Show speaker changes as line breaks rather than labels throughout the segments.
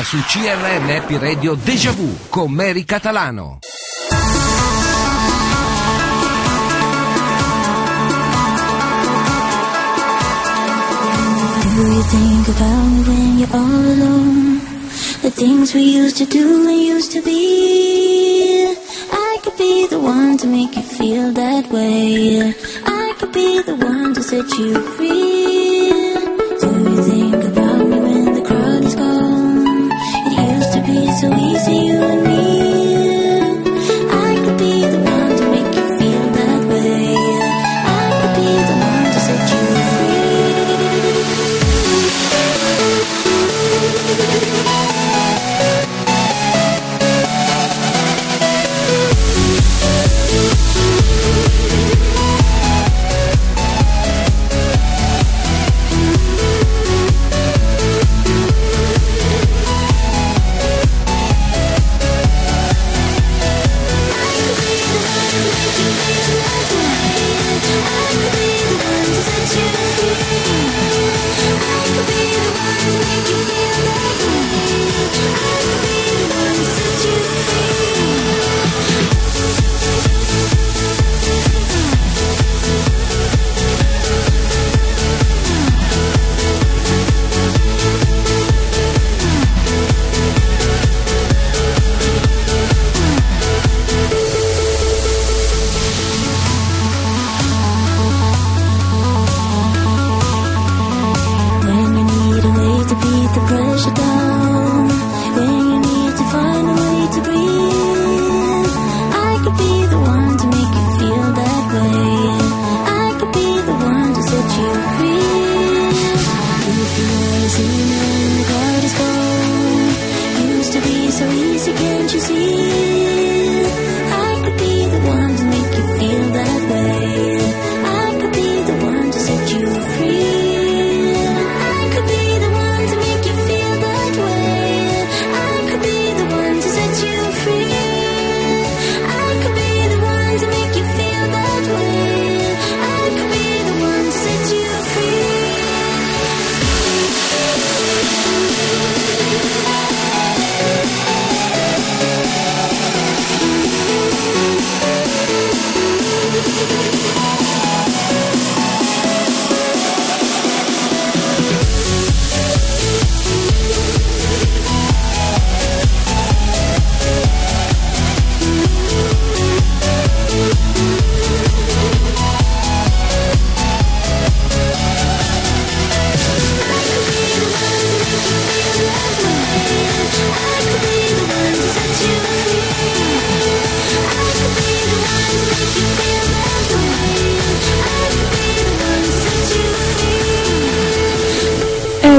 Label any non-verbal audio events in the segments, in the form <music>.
su CRM Happy Radio Deja Vu con Mary Catalano.
Do you think about me when you're all alone? The things we used to do and used to be. I could be the one to make you feel that way. I could be the one to set you free. So easy,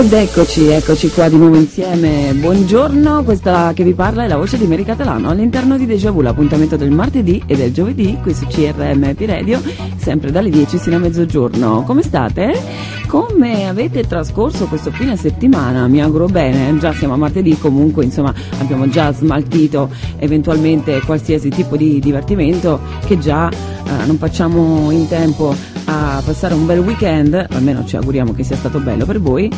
Ed eccoci, eccoci qua di nuovo insieme. Buongiorno, questa che vi parla è la voce di Mary Catalano all'interno di Deja Vu, l'appuntamento del martedì e del giovedì qui su CRM Happy Radio, sempre dalle 10 fino a mezzogiorno. Come state? Come avete trascorso questo fine settimana? Mi auguro bene, già siamo a martedì, comunque insomma abbiamo già smaltito eventualmente qualsiasi tipo di divertimento che già eh, non facciamo in tempo a passare un bel weekend, almeno ci auguriamo che sia stato bello per voi,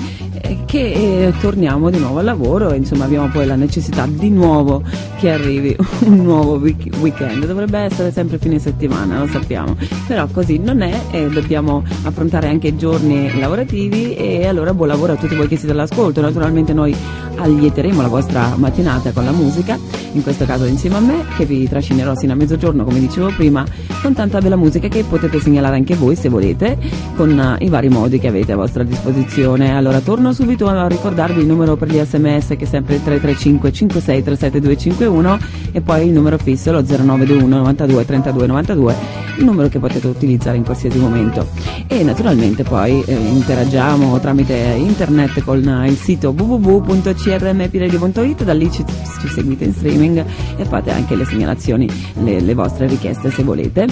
che eh, torniamo di nuovo al lavoro e insomma abbiamo poi la necessità di nuovo che arrivi un nuovo week- weekend. Dovrebbe essere sempre fine settimana, lo sappiamo, però così non è e dobbiamo affrontare anche i giorni lavorativi e allora buon lavoro a tutti voi che siete all'ascolto. Naturalmente noi allieteremo la vostra mattinata con la musica, in questo caso insieme a me, che vi trascinerò sino a mezzogiorno, come dicevo prima, con tanta bella musica che potete segnalare anche voi se volete, con eh, i vari modi che avete a vostra disposizione. Allora torno subito a ricordarvi il numero per gli sms che è sempre il 335 56 37 251 e poi il numero fisso lo 0921 92 32 92 il numero che potete utilizzare in qualsiasi momento. E naturalmente poi eh, interagiamo tramite internet con il sito www.crmpiradio.it da lì ci, ci seguite in streaming e fate anche le segnalazioni le, le vostre richieste se volete.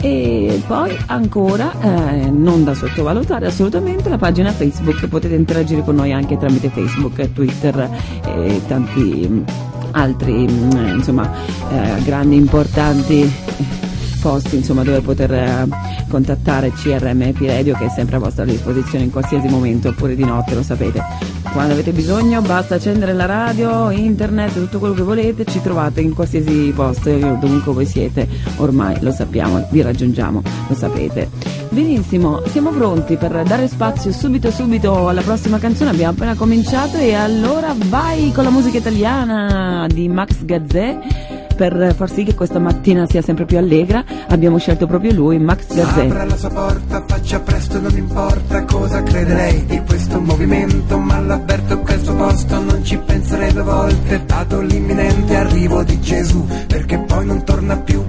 E poi ancora eh, non da sottovalutare assolutamente la pagina Facebook potete interagire con noi anche tramite Facebook Twitter e tanti mm, altri mm, insomma eh, grandi importanti posti insomma, dove poter eh, contattare CRM Radio che è sempre a vostra disposizione in qualsiasi momento oppure di notte, lo sapete. Quando avete bisogno basta accendere la radio, internet, tutto quello che volete, ci trovate in qualsiasi posto, dovunque voi siete, ormai lo sappiamo, vi raggiungiamo, lo sapete. Benissimo, siamo pronti per dare spazio subito subito alla prossima canzone, abbiamo appena cominciato e allora vai con la musica italiana di Max Gazzè per far sì che questa mattina sia sempre più allegra abbiamo scelto proprio lui, Max Gazzè.
Apra la sua porta, faccia presto, non importa cosa crede lei di questo movimento, ma l'avverto che al suo posto non ci penserei due volte, dato l'imminente arrivo di Gesù, perché poi non torna più.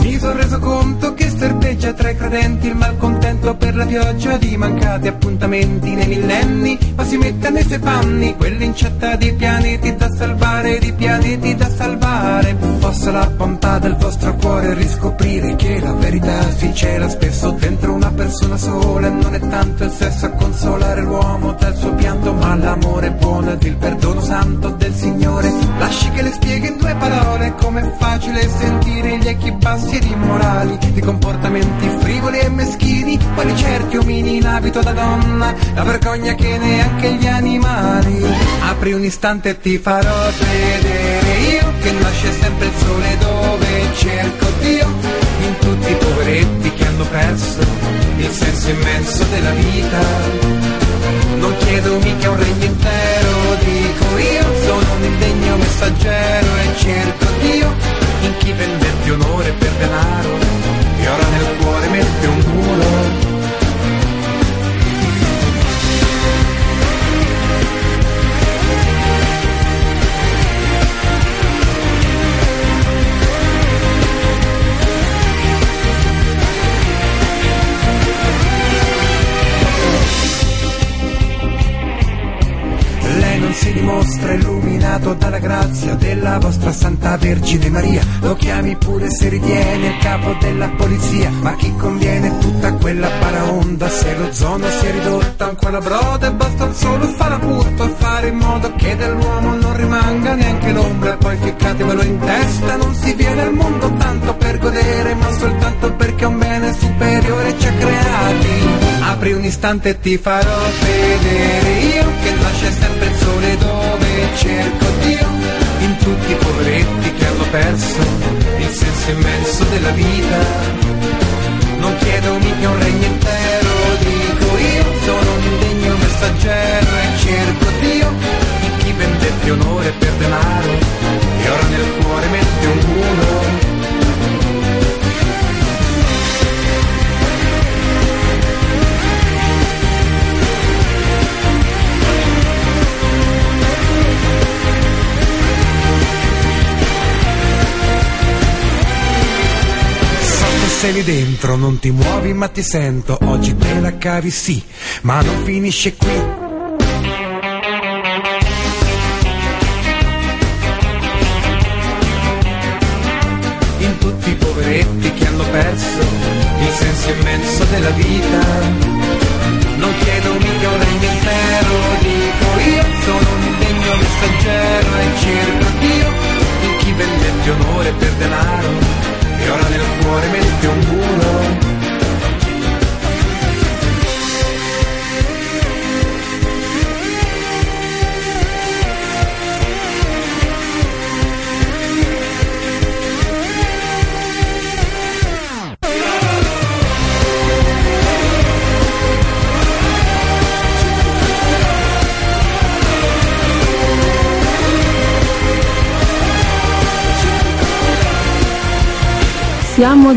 Mi sono reso conto che serpeggia tra i credenti il malcontento per la pioggia di mancati appuntamenti nei millenni, ma si mette nei suoi panni quell'incetta di pianeti da salvare, di pianeti da salvare. Possa la bontà del vostro cuore riscoprire che la verità si cela spesso dentro una persona sola e non è tanto il sesso a consolare l'uomo dal suo pianto, ma l'amore buono ed il perdono santo del Signore. Lasci che le spieghi in due parole com'è facile sentire gli echi bassi ed immorali di comportamenti frivoli e meschini, quali certi omini in abito da donna, la vergogna che neanche gli animali. Apri un istante e ti farò vedere io che nasce sempre il sole dove cerco Dio, in tutti i poveretti che hanno perso il senso immenso della vita. Non chiedo mica un regno intero, dico io, sono un indegno messaggero e cerco Dio in chi vendette onore per denaro e ora nel cuore mette un muro. Dimostra illuminato dalla grazia della vostra Santa Vergine Maria. Lo chiami pure se ritiene il capo della polizia. Ma chi conviene tutta quella paraonda se lo zono si è ridotta ancora broda e basta solo fare appunto e fare in modo che dell'uomo non rimanga neanche l'ombra. Poi ficcatevelo in testa, non si viene al mondo tanto per godere, ma soltanto perché un bene superiore ci ha creati. Apri un istante e ti farò vedere io che nasce sempre il sole dove cerco Dio in tutti i poveretti che hanno perso il senso immenso della vita. Non chiedo mica un regno intero, dico io, sono un indegno messaggero e cerco Dio in chi vendette onore per denaro e ora nel cuore mette un muro. Sei lì dentro, non ti muovi ma ti sento, oggi te la cavi sì, ma non finisce qui.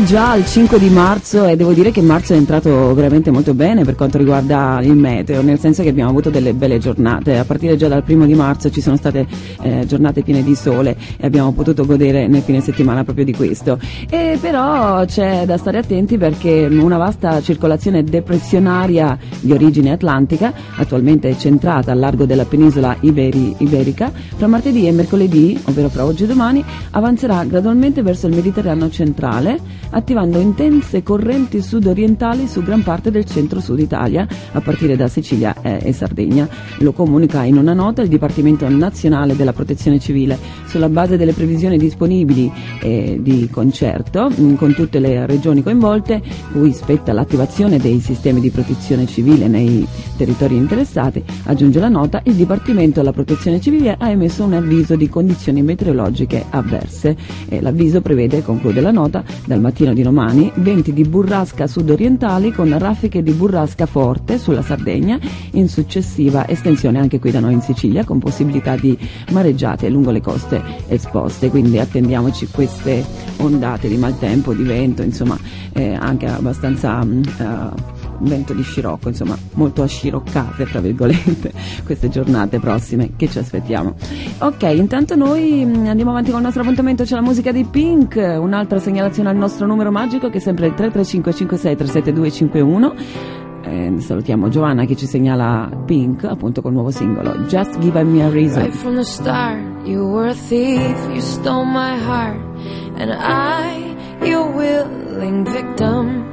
Già al 5 di marzo e devo dire che marzo è entrato veramente molto bene per quanto riguarda il meteo, nel senso che abbiamo avuto delle belle giornate. A partire già dal primo di marzo ci sono state eh, giornate piene di sole e abbiamo potuto godere nel fine settimana proprio di questo. E però c'è da stare attenti perché una vasta circolazione depressionaria di origine atlantica, attualmente centrata al largo della penisola iberi- iberica, fra martedì e mercoledì, ovvero fra oggi e domani, avanzerà gradualmente verso il Mediterraneo centrale attivando intense correnti sud-orientali su gran parte del centro-sud Italia, a partire da Sicilia eh, e Sardegna. Lo comunica in una nota il Dipartimento Nazionale della Protezione Civile, sulla base delle previsioni disponibili eh, di concerto mh, con tutte le regioni coinvolte, cui spetta l'attivazione dei sistemi di protezione civile nei territori interessati, aggiunge la nota, il Dipartimento della Protezione Civile ha emesso un avviso di condizioni meteorologiche avverse. E l'avviso prevede, conclude la nota, dal mattino di domani venti di burrasca sudorientali con raffiche di burrasca forte sulla Sardegna, in successiva estensione anche qui da noi in Sicilia, con possibilità di mareggiate lungo le coste esposte. Quindi attendiamoci queste ondate di maltempo, di vento, insomma eh, anche abbastanza... eh, vento di scirocco, insomma molto asciroccate tra virgolette <laughs> queste giornate prossime che ci aspettiamo. Ok, intanto noi mh, andiamo avanti con il nostro appuntamento, c'è la musica di Pink, un'altra segnalazione al nostro numero magico che è sempre il 33556 37251. Eh, salutiamo Giovanna che ci segnala Pink appunto col nuovo singolo Just Give Me a Reason.
Right from the start, you were a thief, you stole my heart, and I, your willing victim.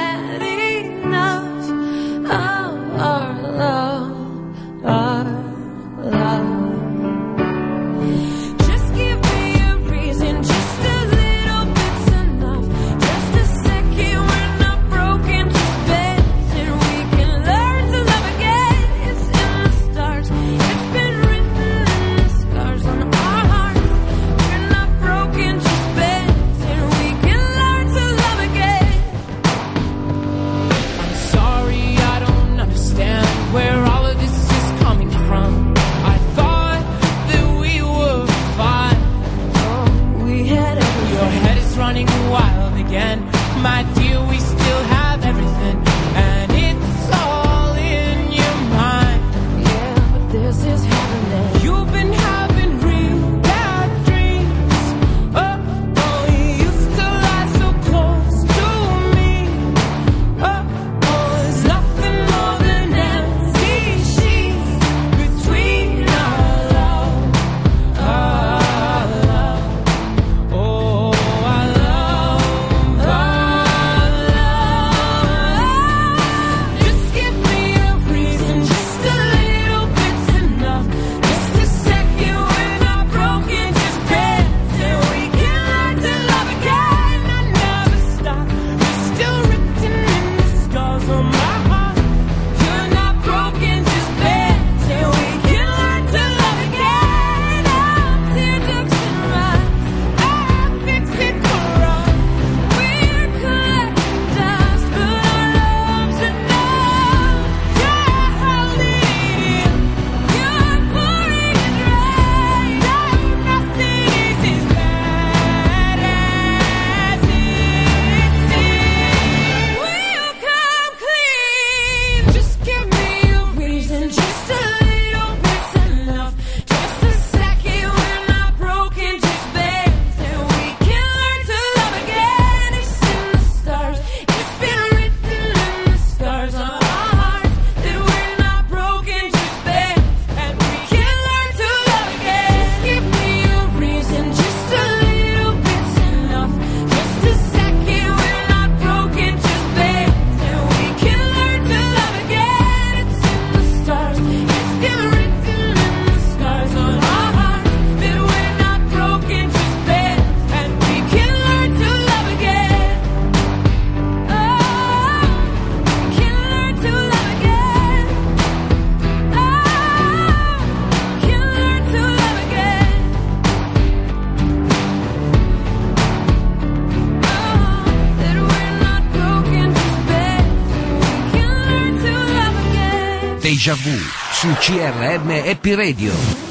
CRM Happy Radio.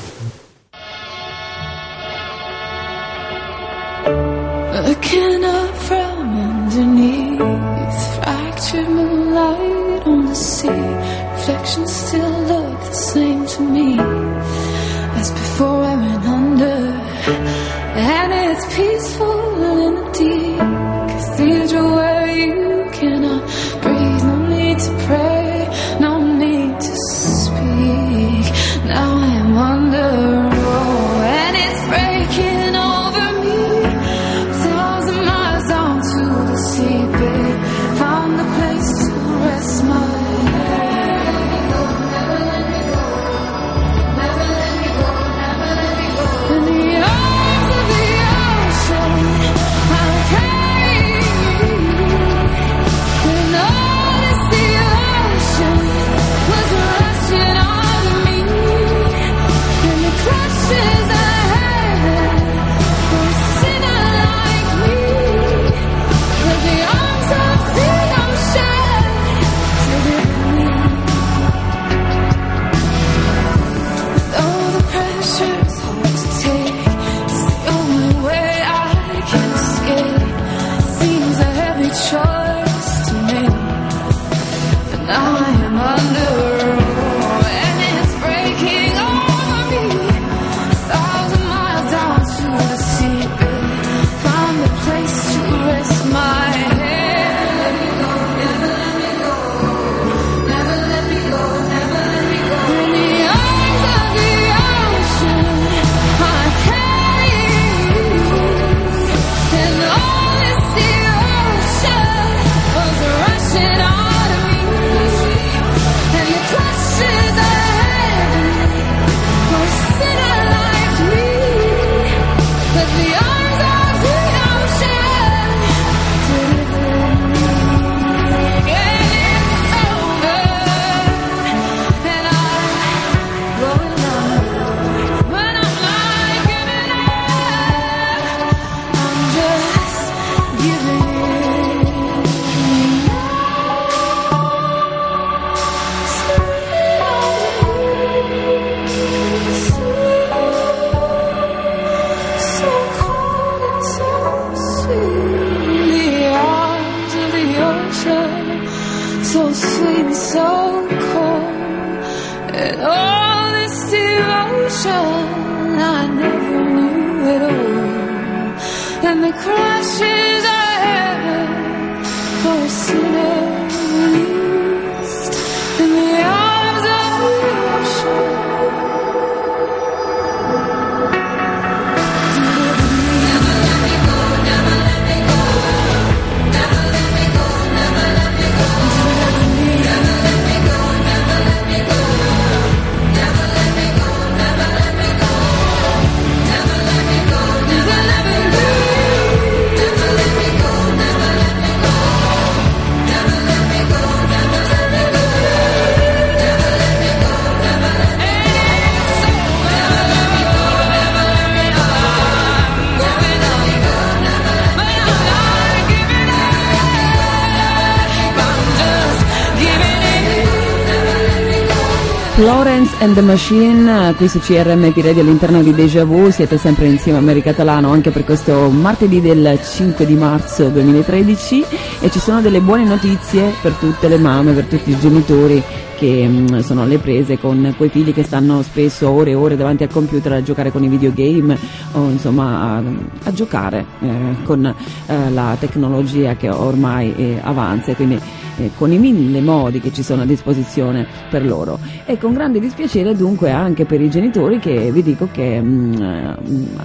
Florence and the Machine, qui su CRMP Radio all'interno di Deja Vu, siete sempre insieme a America Talano anche per questo martedì del 5 di marzo 2013 e ci sono delle buone notizie per tutte le mamme, per tutti i genitori che mm, sono alle prese con quei figli che stanno spesso ore e ore davanti al computer a giocare con i videogame o insomma a, a giocare eh, con eh, la tecnologia che ormai eh, avanza. Quindi eh, con i mille modi che ci sono a disposizione per loro. E con grande dispiacere dunque anche per i genitori che vi dico che mm, eh,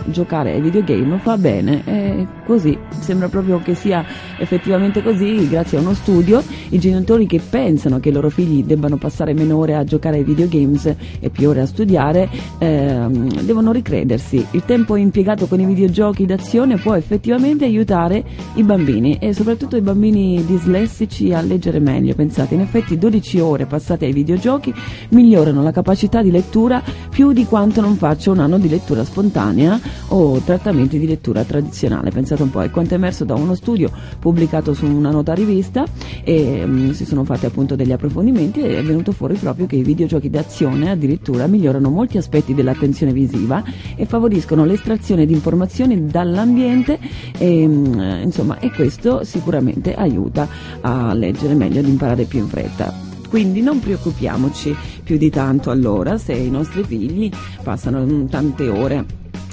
giocare ai videogame fa bene. E così sembra proprio che sia effettivamente così grazie a uno studio. I genitori che pensano che i loro figli debbano passare meno ore a giocare ai videogames e più ore a studiare ehm, devono ricredersi. Il tempo impiegato con i videogiochi d'azione può effettivamente aiutare i bambini e soprattutto i bambini dislessici a leggere meglio pensate. In effetti 12 ore passate ai videogiochi migliorano la capacità di lettura più di quanto non faccia un anno di lettura spontanea o trattamenti di lettura tradizionale. Pensate un po' è quanto emerso da uno studio pubblicato su una nota rivista e mm, si sono fatti appunto degli approfondimenti e è venuto fuori proprio che i videogiochi d'azione addirittura migliorano molti aspetti dell'attenzione visiva e favoriscono l'estrazione di informazioni dall'ambiente e, eh, insomma e questo sicuramente aiuta a leggere meglio ed imparare più in fretta. Quindi non preoccupiamoci più di tanto allora se i nostri figli passano tante ore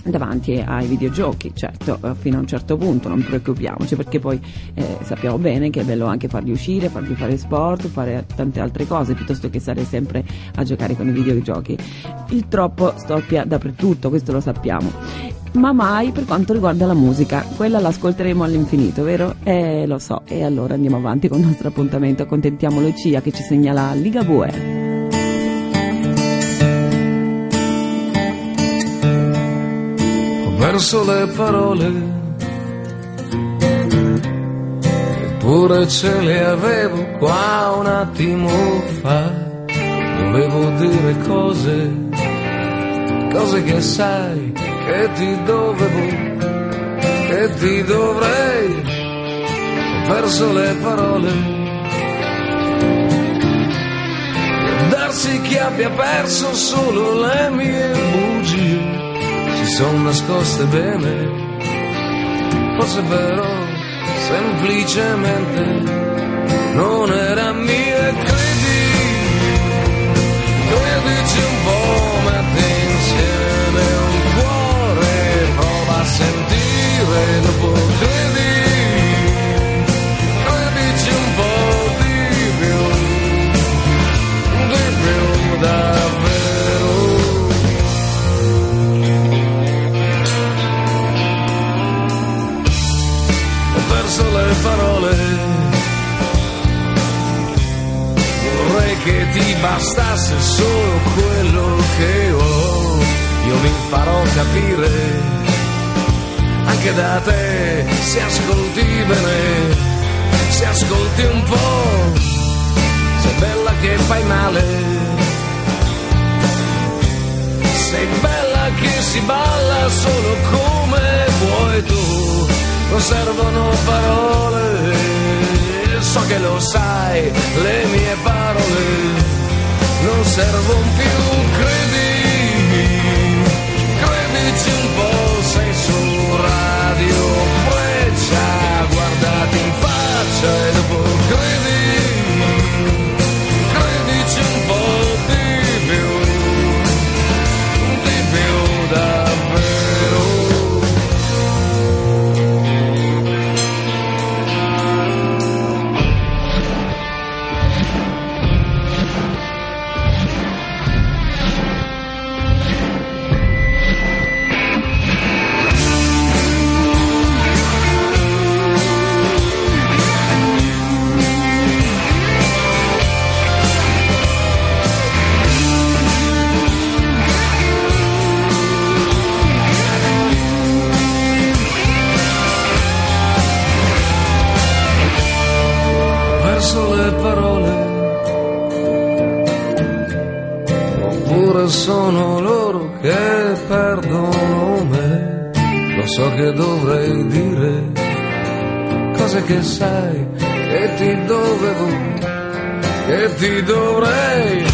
davanti ai videogiochi, certo, eh, fino a un certo punto, non preoccupiamoci perché poi eh, sappiamo bene che è bello anche farli uscire, farli fare sport, fare tante altre cose piuttosto che stare sempre a giocare con i videogiochi. Il troppo stoppia dappertutto, questo lo sappiamo. Ma mai per quanto riguarda la musica, quella l'ascolteremo all'infinito, vero? Eh, lo so, e allora andiamo avanti con il nostro appuntamento, accontentiamo Lucia che ci segnala Ligabue.
Ho perso le parole, eppure ce le avevo qua un attimo fa, dovevo dire cose, cose che sai che ti dovevo, che ti dovrei, ho perso le parole. Darsi che abbia perso solo le mie bugie sono nascoste bene, forse però semplicemente non era mia, credi, credici un po', metti insieme un cuore, prova a sentire dopo, credi, credici che ti bastasse solo quello che ho. Io mi farò capire anche da te se ascolti bene, se ascolti un po', sei bella che fai male. Sei bella che si balla solo come vuoi tu, non servono parole, so che lo sai, le mie parole non servono più, credi, credici un po', sei su radio freccia, guardati in faccia e dopo credi, sono loro che perdono me. Lo so che dovrei dire cose che sai che ti dovevo, che ti dovrei.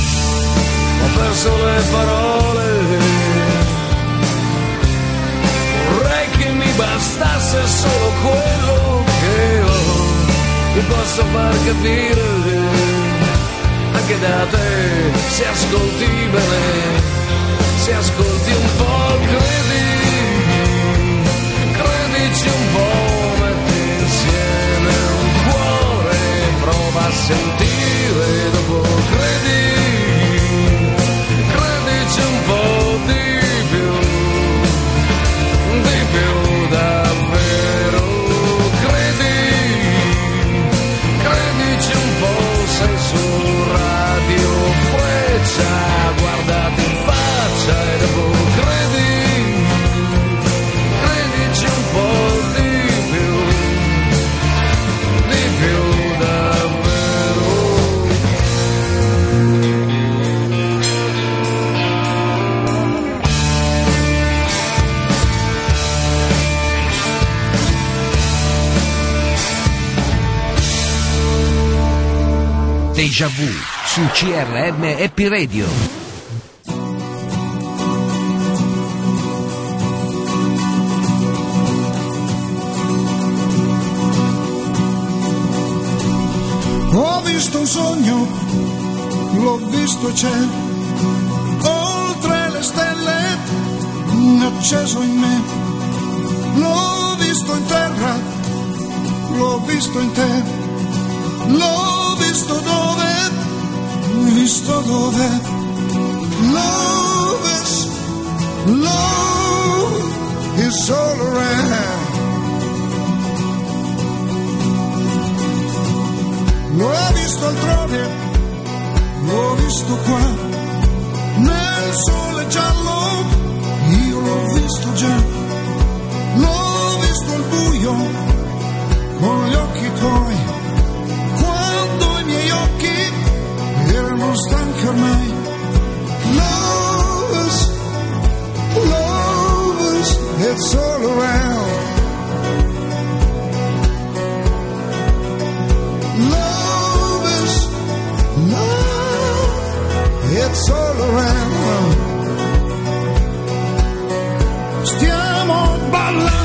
Ho perso le parole. Vorrei che mi bastasse solo quello che ho. Ti posso far capire anche da te se ascolti bene, se ascolti un po', credi, credici un po', metti insieme un cuore, prova a sentire dopo, credi,
Deja Vu su CRM Happy Radio.
Ho visto un sogno, l'ho visto c'è, oltre le stelle, un acceso in me. L'ho visto in terra, l'ho visto in te, l'ho visto dove, visto dove. Love is, love is all around. L'ho visto altrove, l'ho visto qua, nel sole giallo, io l'ho visto già, l'ho visto al buio, con gli occhi tuoi, erano stanchi ormai. Love is, love is, it's all around. Love is love, it's all around. Stiamo ballando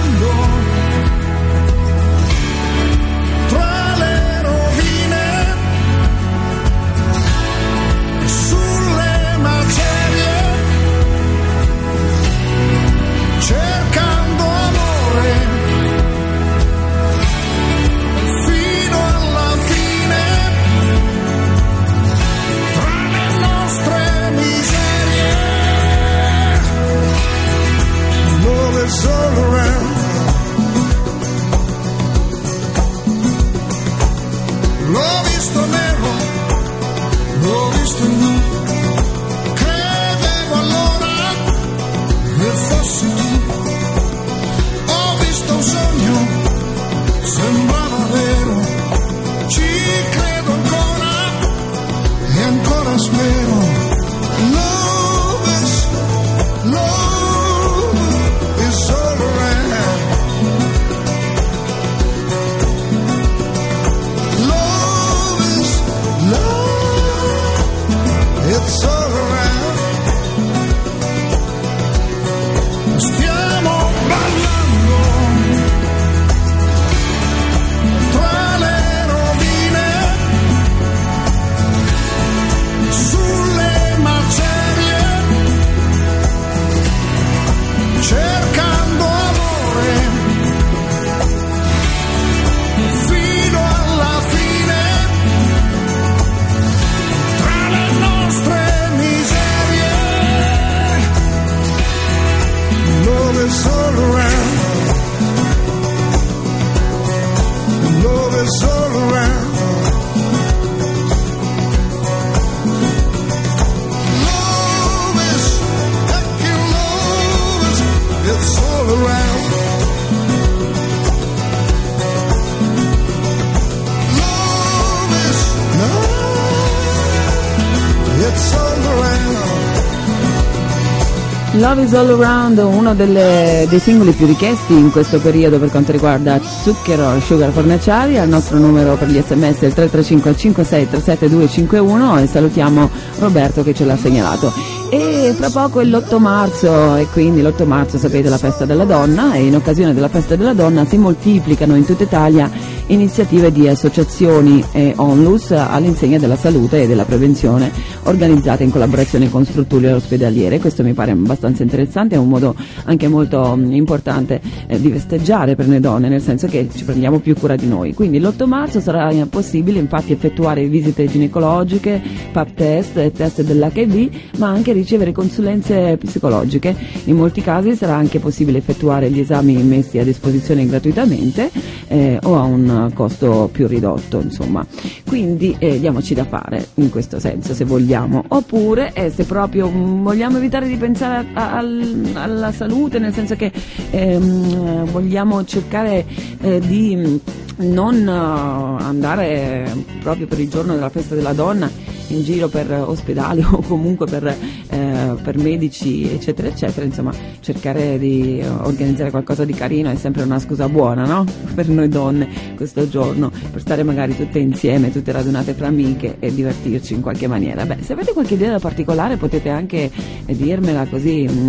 All Around,
uno delle- dei singoli più richiesti in questo periodo per quanto riguarda zucchero e sugar fornaciari, al nostro numero per gli sms è il 335 56 37 251 e salutiamo Roberto che ce l'ha segnalato. E fra poco è l'8 marzo e quindi l'8 marzo sapete la festa della donna e in occasione della festa della donna si moltiplicano in tutta Italia iniziative di associazioni e onlus all'insegna della salute e della prevenzione organizzate in collaborazione con strutture ospedaliere. Questo mi pare abbastanza interessante, è un modo anche molto mm, importante eh, di festeggiare per noi donne, nel senso che ci prendiamo più cura di noi. Quindi l'8 marzo sarà eh, possibile infatti effettuare visite ginecologiche, pap test, e test dell'HIV, ma anche ricevere consulenze psicologiche. In molti casi sarà anche possibile effettuare gli esami messi a disposizione gratuitamente eh, o a un costo più ridotto, insomma. Quindi eh, diamoci da fare in questo senso se vogliamo, oppure eh, se proprio vogliamo evitare di pensare a- a- al- alla salute, nel senso che ehm, vogliamo cercare eh, di non eh, andare proprio per il giorno della festa della donna in giro per ospedali <laughs> o comunque per, eh, per medici eccetera eccetera insomma cercare di eh, organizzare qualcosa di carino è sempre una scusa buona no? <laughs> per noi donne questo giorno per stare magari tutte insieme tutte radunate fra amiche e divertirci in qualche maniera beh se avete qualche idea particolare potete anche dirmela così mm,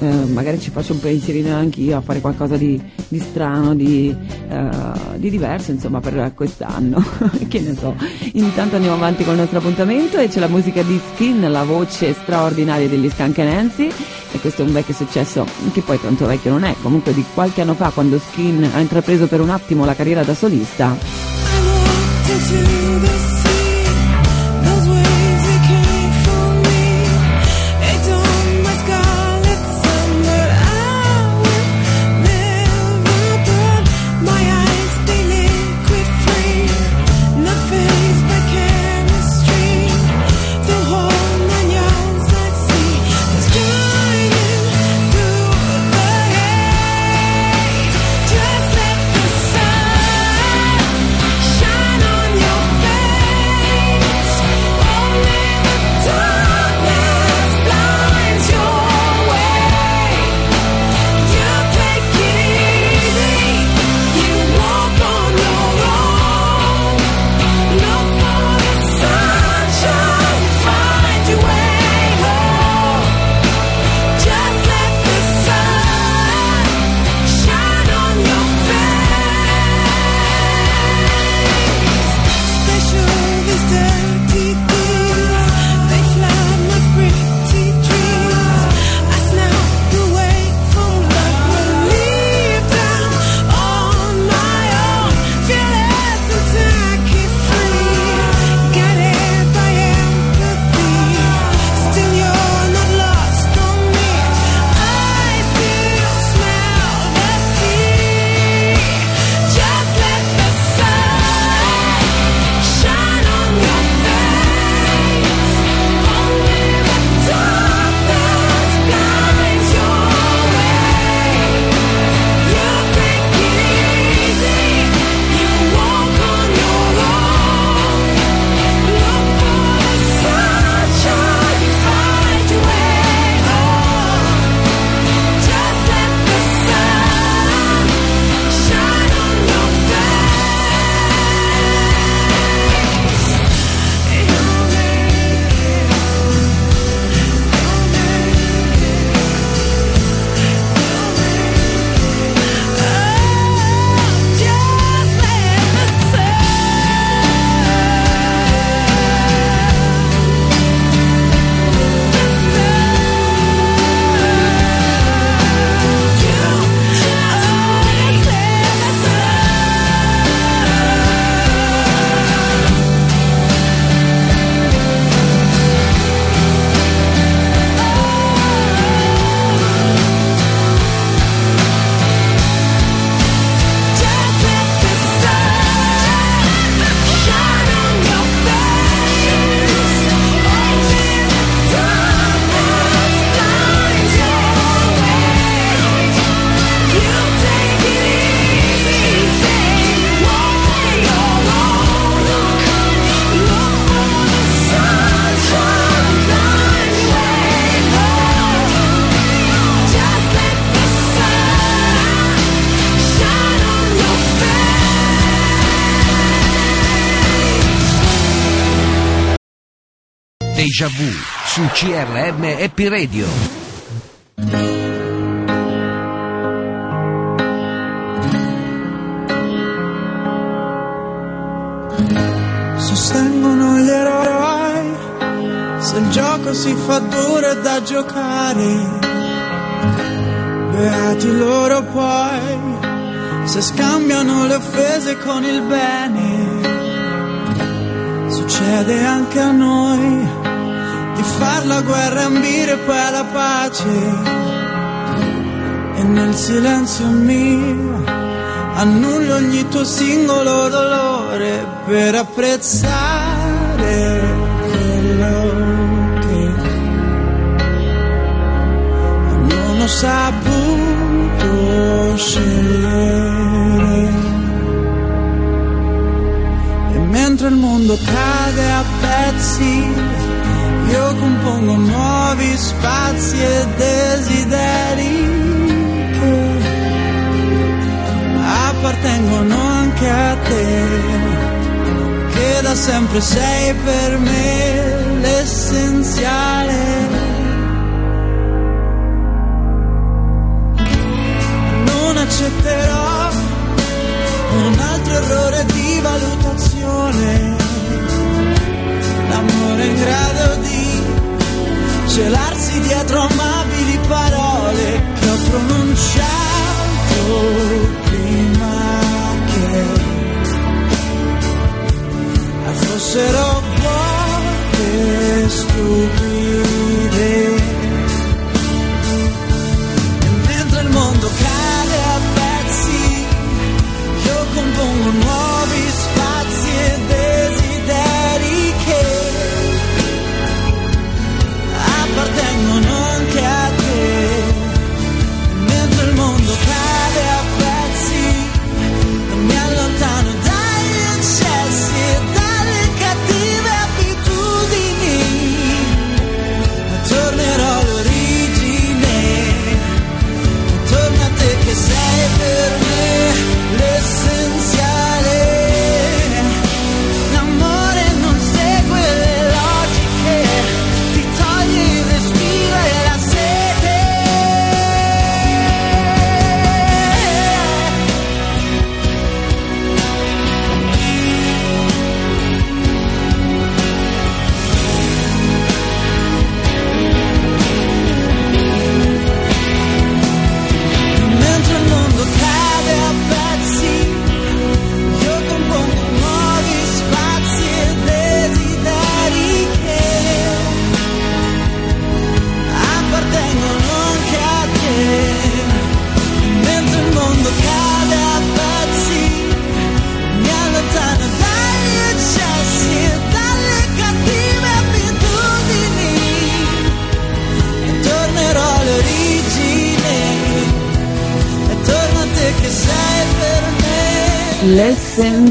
eh, magari ci faccio un pensierino anch'io a fare qualcosa di, di strano, di, eh, di diverso insomma per quest'anno, <laughs> che ne so. Intanto andiamo avanti con il nostro appuntamento e c'è la musica di Skin, la voce straordinaria degli Skunk Nancy e questo è un vecchio successo che poi tanto vecchio non è, comunque di qualche anno fa quando Skin ha intrapreso per un attimo la carriera da solista.
Deja Vu su CRM Happy Radio.
Sostengono gli eroi se il gioco si fa duro da giocare. Beati loro poi se scambiano le offese con il bene. Succede anche a noi di far la guerra ambire poi alla pace. E nel silenzio mio annullo ogni tuo singolo dolore per apprezzare quello che non ho saputo scegliere. E mentre il mondo cade a pezzi, io compongo nuovi spazi e desideri che appartengono anche a te, che da sempre sei per me l'essenziale. Non accetterò un altro errore di valutazione, l'amore in grado di celarsi dietro amabili parole che ho pronunciato prima che fossero vuote stupide.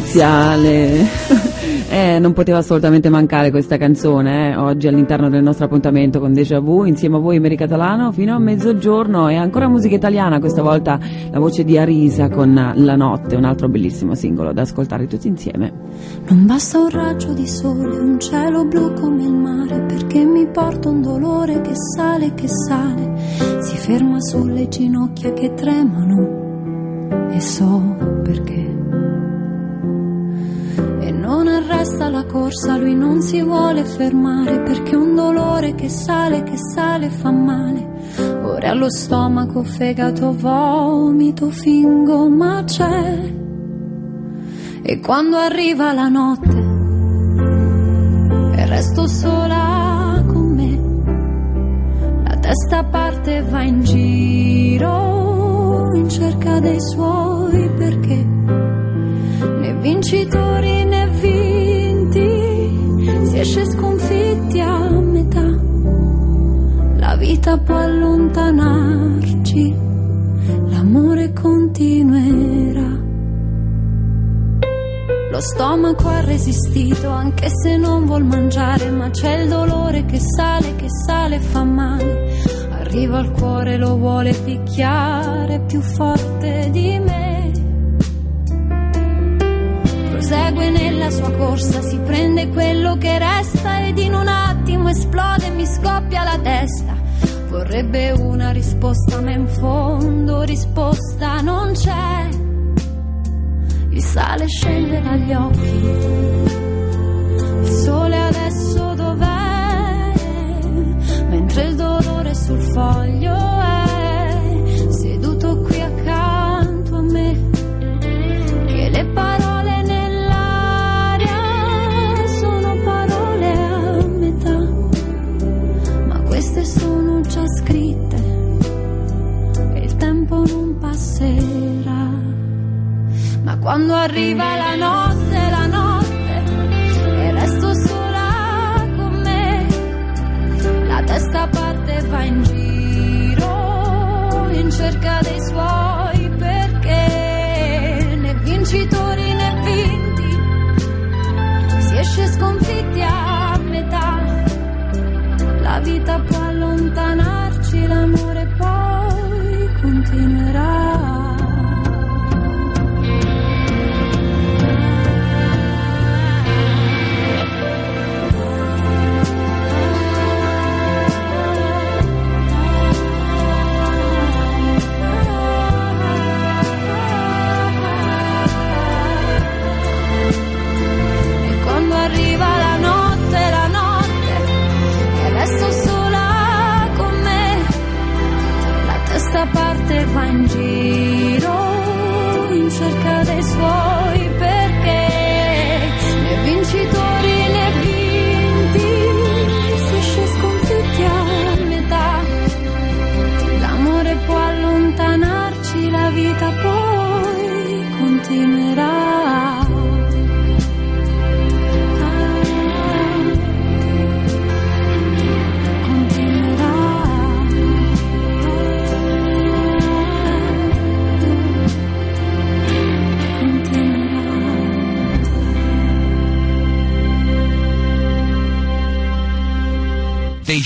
L'essenziale. <laughs>
Eh, non poteva assolutamente mancare questa canzone eh, oggi all'interno del nostro appuntamento con Deja Vu insieme a voi Meri Catalano fino a mezzogiorno e ancora musica italiana questa volta la voce di Arisa con La Notte un altro bellissimo singolo da ascoltare tutti insieme
Non basta un raggio di sole, un cielo blu come il mare, perché mi porta un dolore che sale, che sale, si ferma sulle ginocchia che tremano e so perché. Non arresta la corsa, lui non si vuole fermare, perché un dolore che sale, che sale fa male. Ora allo stomaco, fegato, vomito, fingo, ma c'è. E quando arriva la notte e resto sola con me, la testa parte e va in giro in cerca dei suoi perché, vincitori né vinti, si esce sconfitti a metà. La vita può allontanarci, l'amore continuerà. Lo stomaco ha resistito anche se non vuol mangiare, ma c'è il dolore che sale, che sale e fa male. Arriva al cuore, lo vuole picchiare più forte di me. Prosegue nella sua corsa, si prende quello che resta ed in un attimo esplode e mi scoppia la testa. Vorrebbe una risposta, ma in fondo risposta non c'è. Il sale scende dagli occhi. Il sole adesso dov'è? Mentre il dolore sul foglio è già scritte e il tempo non passerà. Ma quando arriva la notte, allontanarci l'amore poi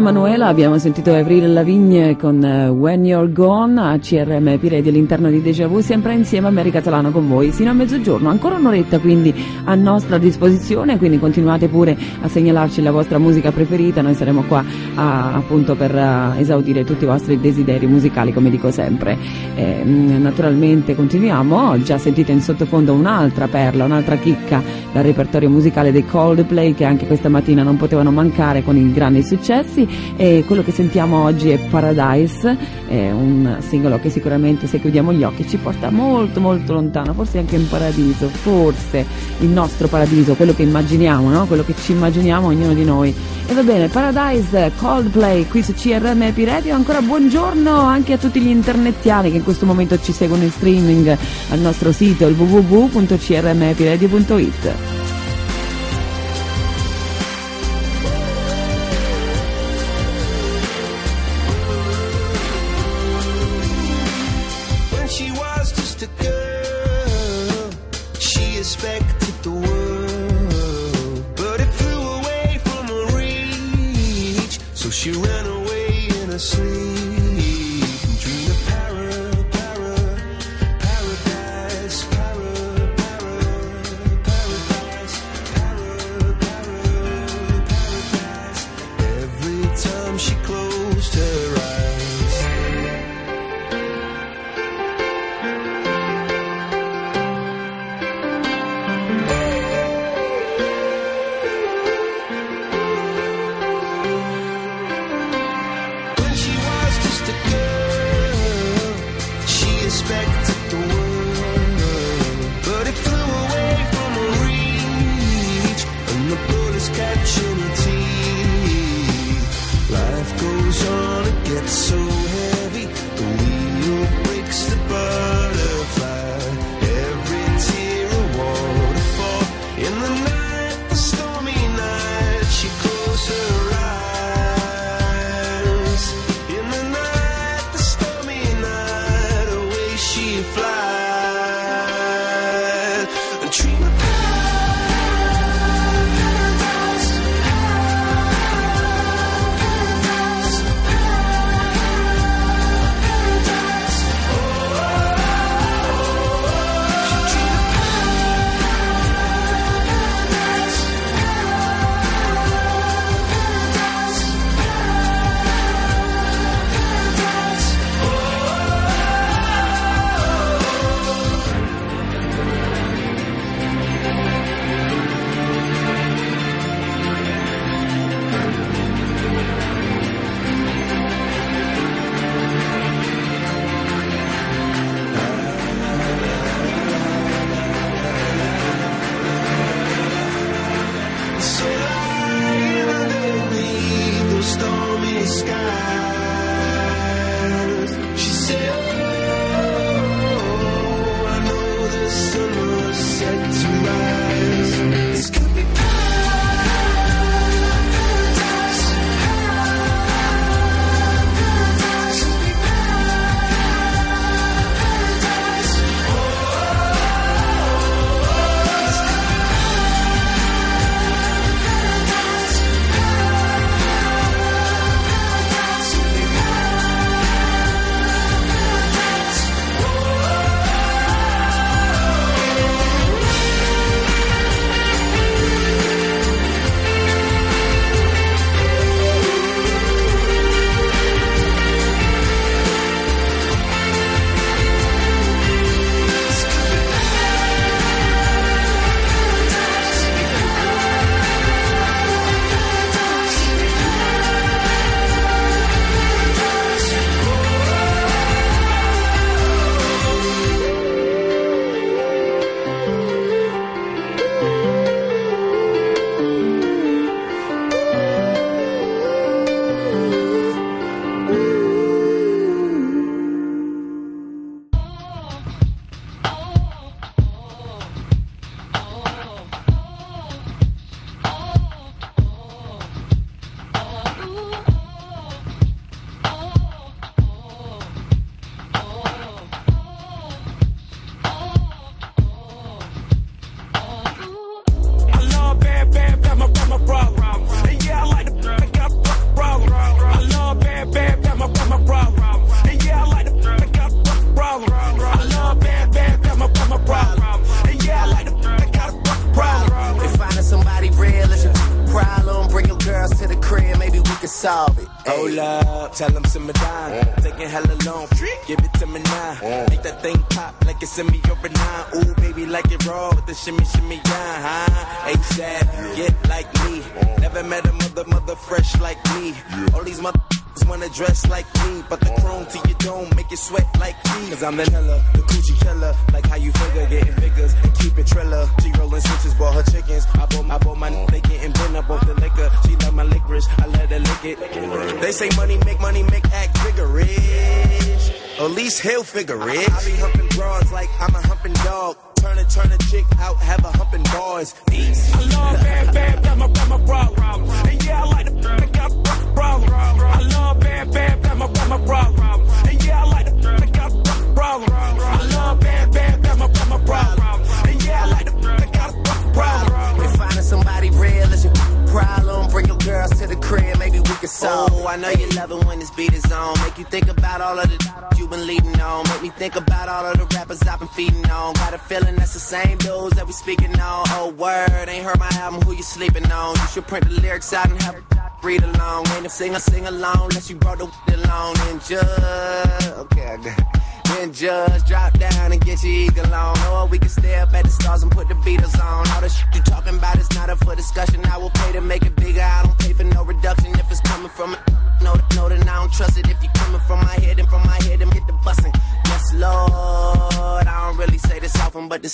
Manuela abbiamo sentito Avril Lavigne con eh, When You're Gone a CRM Piredi all'interno di Deja Vu, sempre insieme a Mary Catalano con voi, sino a mezzogiorno, ancora un'oretta quindi a nostra disposizione, quindi continuate pure a segnalarci la vostra musica preferita, noi saremo qua a- appunto per eh, esaudire tutti i vostri desideri musicali come dico sempre. Eh, mh, naturalmente continuiamo, già sentito in sottofondo un'altra perla, un'altra chicca dal repertorio musicale dei Coldplay che anche questa mattina non potevano mancare con i grandi successi e quello che sentiamo oggi è Paradise, è un singolo che sicuramente se chiudiamo gli occhi ci porta molto molto lontano, forse anche in paradiso, forse il nostro paradiso, quello che immaginiamo, no? quello che ci immaginiamo ognuno di noi. E va bene, Paradise, Coldplay qui su CRM Radio, ancora buongiorno anche a tutti gli internettiani che in questo momento ci seguono in streaming al nostro sito il www.crmepiradio.it.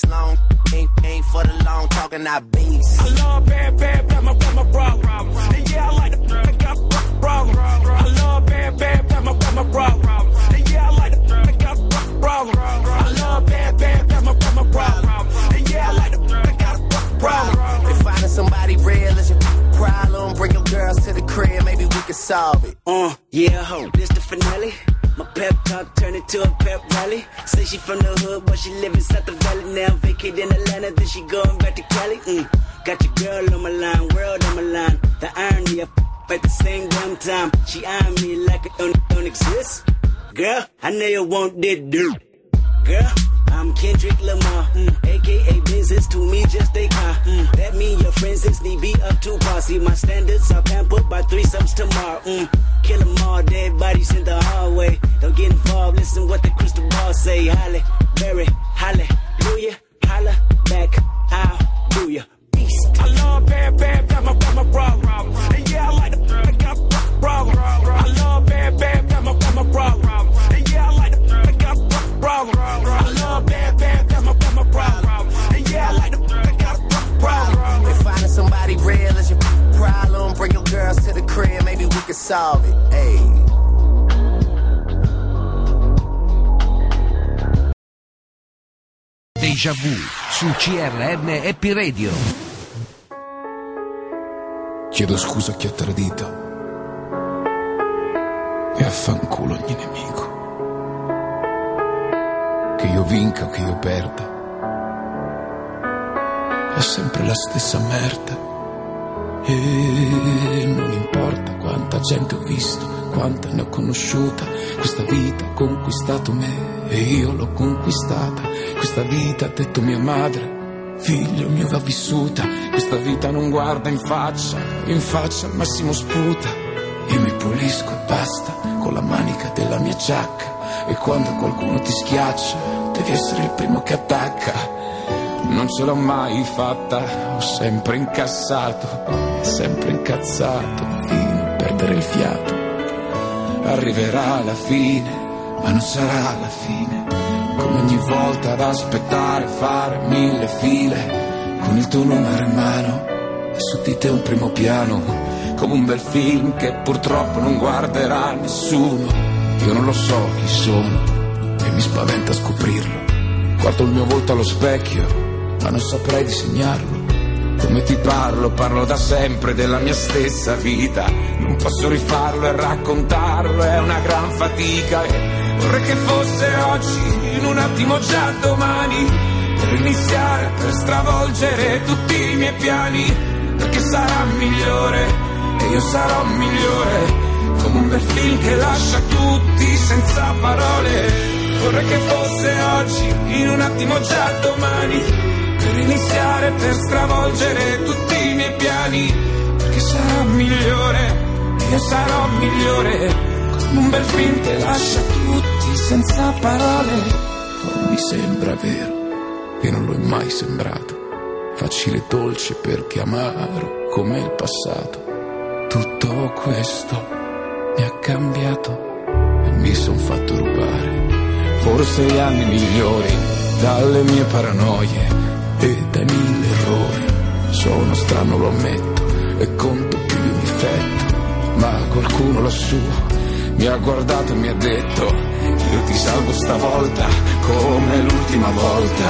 long ain't, ain't for the long talking. I beast.
I love bad, bad, got my, got my problem. And yeah, I like the I got a problem. I love bad, bad, got my, got my problem. And yeah, I like the I got a problem. I love bad, bad, got my, got my problem. And yeah, I like the I got a problem.
If finding somebody real is your problem, bring your girls to the crib, maybe we can solve it.
Uh, yeah, ho, this the finale. My pep talk turned into a pep rally. Say she from the hood, but she live inside the valley now. Vacate in Atlanta, then she going back to Cali. Mm. Got your girl on my line, world on my line. The irony of at the same damn time. She eyeing me like it don't, don't exist. Girl, I know you want that dude. Girl, I'm Kendrick Lamar, mm, aka business to me just a car. Mm, that mean your friends is need be up to par. See my standards are pampered by threesomes tomorrow. Mm, kill 'em all, dead bodies in the hallway. Don't get involved, listen what the crystal ball say. Holly, Berry, hallelujah, holla back, how do ya? Beast.
I love bad, bad, got my, got my problem. And yeah, I like the I got problem. Problem.
If finding somebody real is your problem, bring your girls to the crib, maybe we can solve it. Hey.
Deja Vu su CRM Happy Radio.
Chiedo scusa a chi ha tradito e affanculo ogni nemico. Che io vinca o che io perda, è sempre la stessa merda. E non importa quanta gente ho visto, quanta ne ho conosciuta, questa vita ha conquistato me e io l'ho conquistata. Questa vita ha detto mia madre, figlio mio va vissuta, questa vita non guarda in faccia, in faccia al massimo sputa. Io mi pulisco e basta con la manica della mia giacca e quando qualcuno ti schiaccia devi essere il primo che attacca. Non ce l'ho mai fatta, ho sempre incassato, sempre incazzato fino a perdere il fiato. Arriverà la fine, ma non sarà la fine. Come ogni volta ad aspettare, fare mille file, con il tuo numero in mano e su di te un primo piano, come un bel film che purtroppo non guarderà nessuno. Io non lo so chi sono e mi spaventa scoprirlo. Guardo il mio volto allo specchio ma non saprei disegnarlo. Come ti parlo, parlo da sempre della mia stessa vita. Non posso rifarlo e raccontarlo, è una gran fatica. E vorrei che fosse oggi, in un attimo già domani, per iniziare, per stravolgere tutti i miei piani. Perché sarà migliore e io sarò migliore. Come un bel film che lascia tutti senza parole. Vorrei che fosse oggi, in un attimo già domani per iniziare, per stravolgere tutti i miei piani, perché sarà migliore io sarò migliore come un bel film che lascia tutti senza parole. Mi sembra vero e non lo è mai sembrato. Facile e dolce perché amaro come il passato. Tutto questo mi ha cambiato e mi son fatto rubare. Forse gli anni migliori dalle mie paranoie e dai mille errori. Sono strano, lo ammetto, e conto più di un difetto. Ma qualcuno lassù mi ha guardato e mi ha detto: Io ti salvo stavolta come l'ultima volta.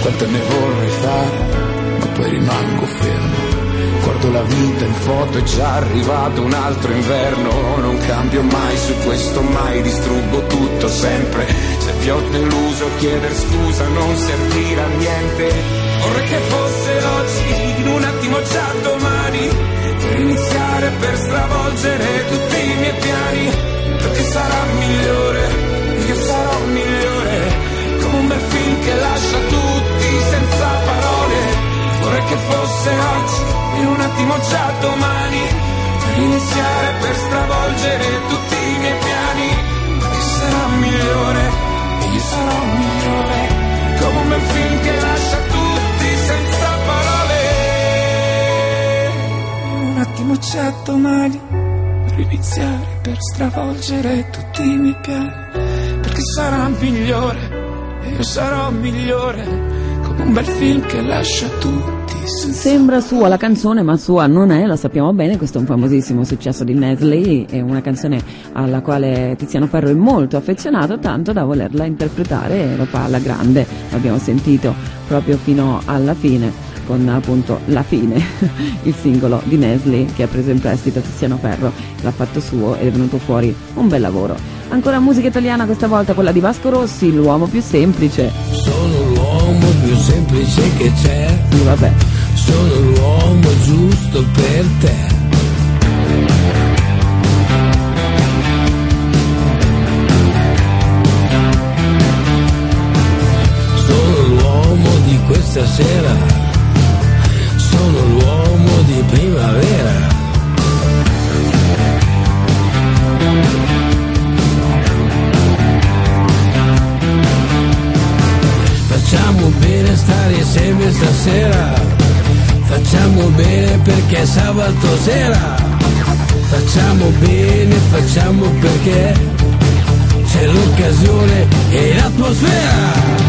Quante ne vorrei fare, ma poi rimango fermo. Guardo la vita in foto, è già arrivato un altro inverno. Non cambio mai su questo, mai distruggo tutto sempre. Se vi ho deluso, chieder scusa non servirà a niente. Vorrei che fosse oggi, in un attimo già domani, per iniziare, per stravolgere tutti i miei piani. Perché sarà migliore, io sarò migliore, come un bel film che lascia tutti senza parole. Vorrei che fosse oggi, in un attimo già domani, per iniziare, per stravolgere tutti i miei piani. Perché sarà migliore, io sarò migliore, come un bel film che lascia tutti Attimo già domani, per iniziare, per stravolgere tutti i miei piani. Perché sarà migliore, io sarò migliore, come un bel film che lascia tutti
Sembra sua la canzone, ma sua non è, la sappiamo bene, questo è un famosissimo successo di Nestle, è una canzone alla quale Tiziano Ferro è molto affezionato, tanto da volerla interpretare e lo fa alla grande, l'abbiamo sentito proprio fino alla fine con appunto La Fine, <laughs> il singolo di Nestle che ha preso in prestito Tiziano Ferro, l'ha fatto suo ed è venuto fuori un bel lavoro. Ancora musica italiana, questa volta quella di Vasco Rossi, l'uomo più semplice.
Sono l'uomo più semplice che c'è.
Sì, vabbè.
Sono l'uomo giusto per te. Sono l'uomo di questa sera. Sono l'uomo di primavera. Facciamo bene stare insieme stasera. Facciamo bene perché è sabato sera. Facciamo bene, facciamo perché c'è l'occasione e l'atmosfera.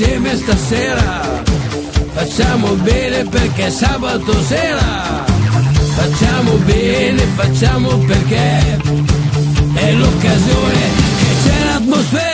Insieme stasera. Facciamo bene perché è sabato sera. Facciamo bene, facciamo perché è l'occasione e c'è l'atmosfera.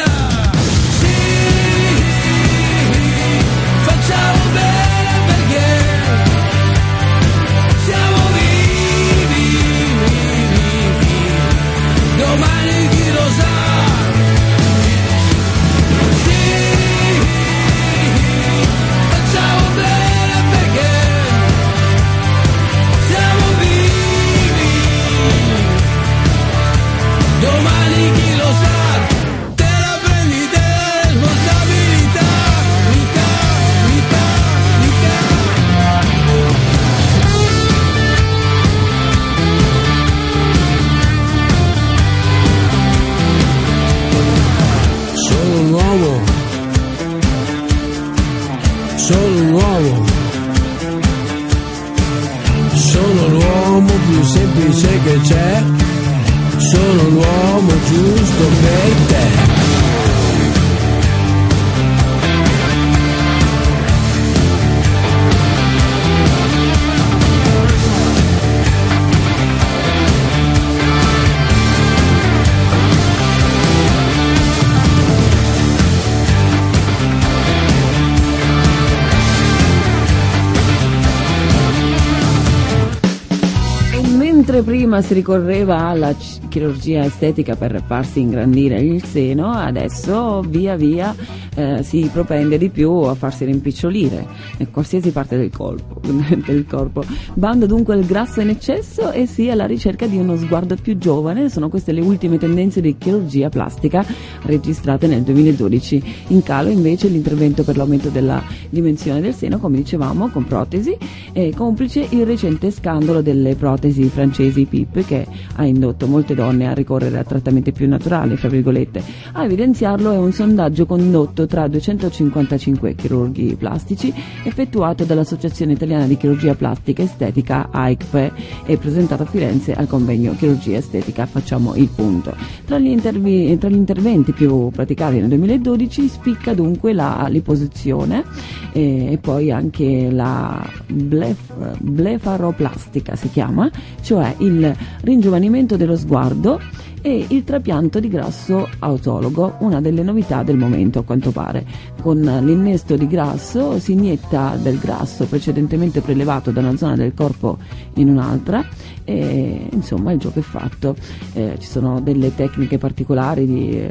C'è, sono l'uomo giusto per
Mentre prima si ricorreva alla chirurgia estetica per farsi ingrandire il seno, adesso via via eh, si propende di più a farsi rimpicciolire eh, qualsiasi parte del corpo, <laughs> del corpo. Bando dunque il grasso in eccesso e si alla ricerca di uno sguardo più giovane. Sono queste le ultime tendenze di chirurgia plastica registrate nel 2012. In calo invece l'intervento per l'aumento della dimensione del seno, come dicevamo, con protesi, e complice il recente scandalo delle protesi francesi PIP che ha indotto molte donne a ricorrere a trattamenti più naturali, fra virgolette. A evidenziarlo è un sondaggio condotto tra 255 chirurghi plastici effettuato dall'Associazione Italiana di Chirurgia Plastica Estetica AICPE e presentato a Firenze al convegno Chirurgia Estetica Facciamo il punto. Tra gli, intervi- tra gli interventi più praticati nel 2012 spicca dunque la liposizione eh, e poi anche la blef- blefaroplastica si chiama, cioè il ringiovanimento dello sguardo e il trapianto di grasso autologo, una delle novità del momento a quanto pare. Con l'innesto di grasso si inietta del grasso precedentemente prelevato da una zona del corpo in un'altra e insomma il gioco è fatto. Eh, ci sono delle tecniche particolari di, eh,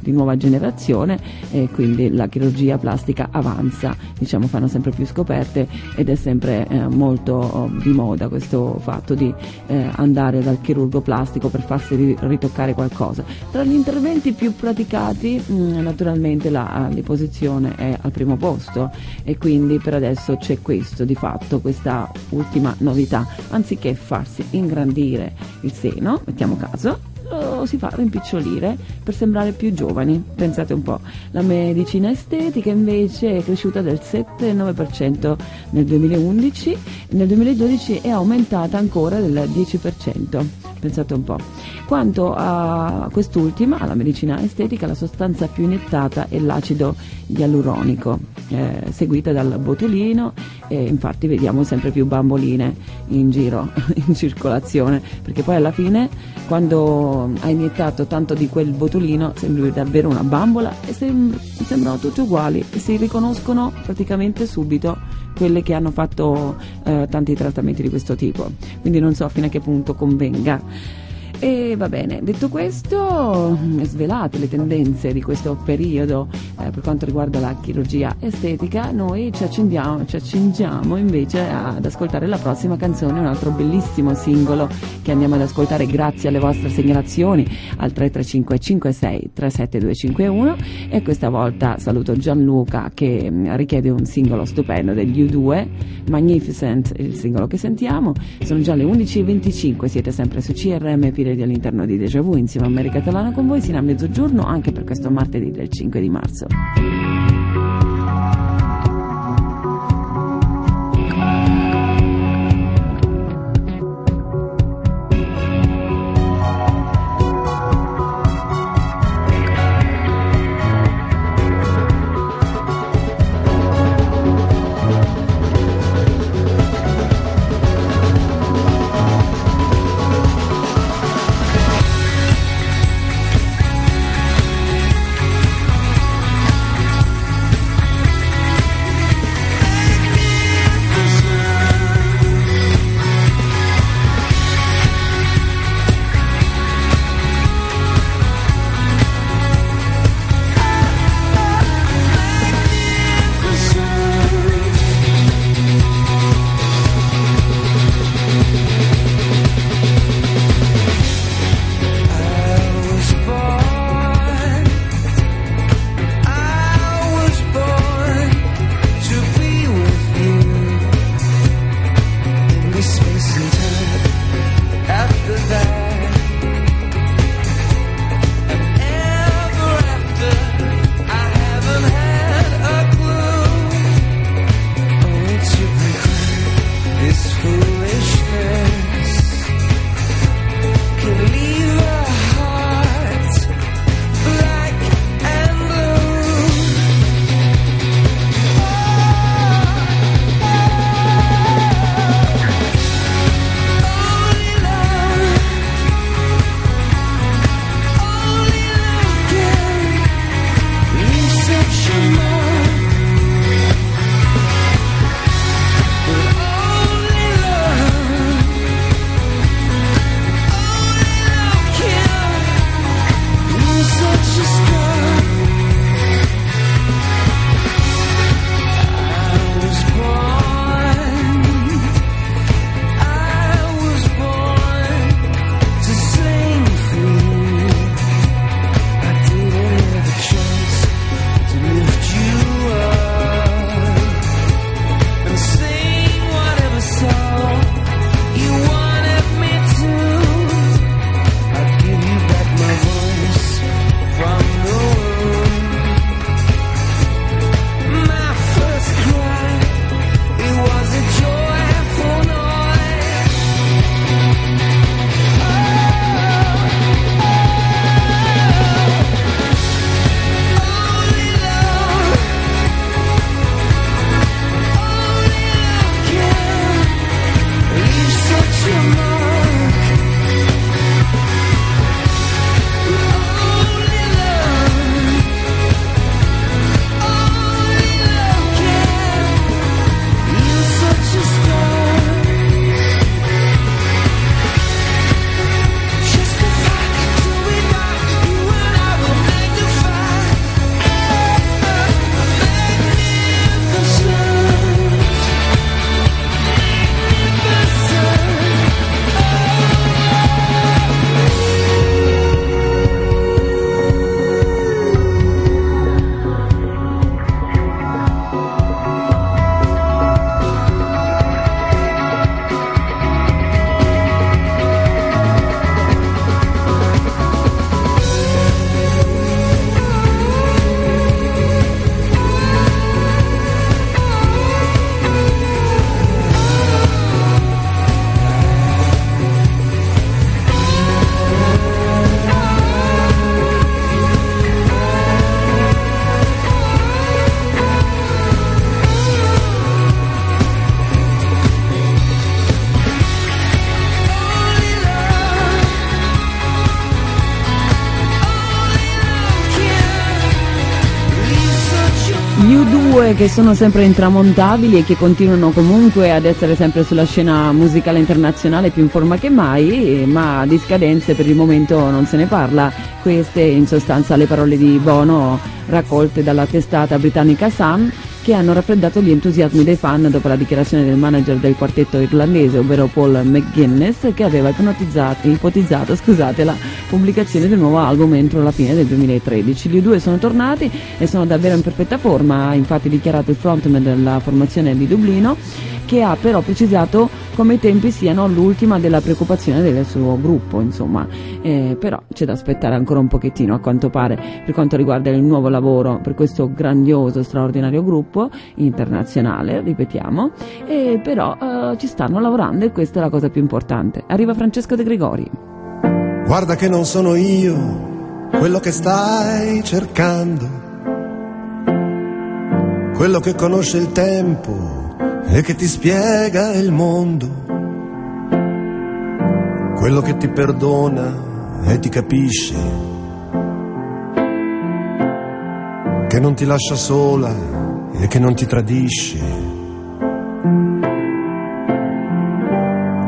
di nuova generazione e quindi la chirurgia plastica avanza, diciamo fanno sempre più scoperte ed è sempre eh, molto oh, di moda questo fatto di eh, andare dal chirurgo plastico per farsi ritoccare qualcosa. Tra gli interventi più praticati mh, naturalmente la liposizione è al primo posto e quindi per adesso c'è questo di fatto, questa ultima novità, anziché farsi ingrandire il seno, mettiamo caso, lo si fa rimpicciolire per sembrare più giovani. Pensate un po'. La medicina estetica invece è cresciuta del 7-9% nel 2011, nel 2012 è aumentata ancora del 10%. Pensate un po'. Quanto a quest'ultima, alla medicina estetica, la sostanza più iniettata è l'acido ialuronico, eh, seguita dal botulino e infatti vediamo sempre più bamboline in giro, <laughs> in circolazione, perché poi alla fine quando hai iniettato tanto di quel botulino sembri davvero una bambola e sem- sembrano tutte uguali e si riconoscono praticamente subito quelle che hanno fatto eh, tanti trattamenti di questo tipo. Quindi non so fino a che punto convenga. E va bene, detto questo, mm, svelate le tendenze di questo periodo eh, per quanto riguarda la chirurgia estetica, noi ci accendiamo, ci accingiamo invece ad ascoltare la prossima canzone, un altro bellissimo singolo che andiamo ad ascoltare grazie alle vostre segnalazioni al 335 56 37251 e questa volta saluto Gianluca che mm, richiede un singolo stupendo degli U2, Magnificent il singolo che sentiamo, sono già le 11.25, siete sempre su CRM Piredi all'interno di Deja Vu insieme a America Catalana con voi, sino a mezzogiorno anche per questo martedì del 5 di marzo. Che sono sempre intramontabili e che continuano comunque ad essere sempre sulla scena musicale internazionale più in forma che mai, ma di scadenze per il momento non se ne parla. Queste in sostanza le parole di Bono raccolte dalla testata britannica Sun che hanno raffreddato gli entusiasmi dei fan dopo la dichiarazione del manager del quartetto irlandese, ovvero Paul McGuinness, che aveva ipotizzato scusate, la pubblicazione del nuovo album entro la fine del 2013. Gli due sono tornati e sono davvero in perfetta forma, ha infatti dichiarato il frontman della formazione di Dublino, che ha però precisato come i tempi siano l'ultima della preoccupazione del suo gruppo, insomma. Eh, però c'è da aspettare ancora un pochettino, a quanto pare, per quanto riguarda il nuovo lavoro per questo grandioso, straordinario gruppo internazionale, ripetiamo, e però eh, ci stanno lavorando e questa è la cosa più importante. Arriva Francesco De Gregori.
Guarda che non sono io quello che stai cercando, quello che conosce il tempo e che ti spiega il mondo, quello che ti perdona e ti capisce, che non ti lascia sola e che non ti tradisce.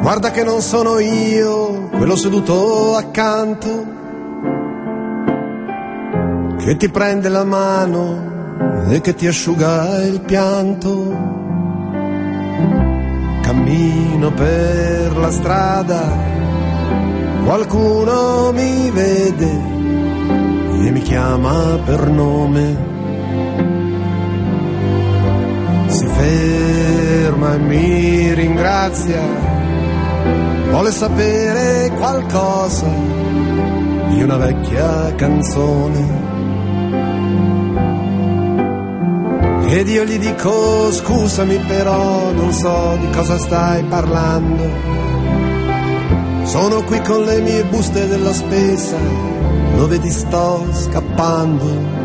Guarda che non sono io quello seduto accanto, che ti prende la mano e che ti asciuga il pianto. Cammino per la strada, qualcuno mi vede e mi chiama per nome. Si ferma e mi ringrazia, vuole sapere qualcosa di una vecchia canzone. Ed io gli dico scusami però non so di cosa stai parlando. Sono qui con le mie buste della spesa, lo vedi sto scappando.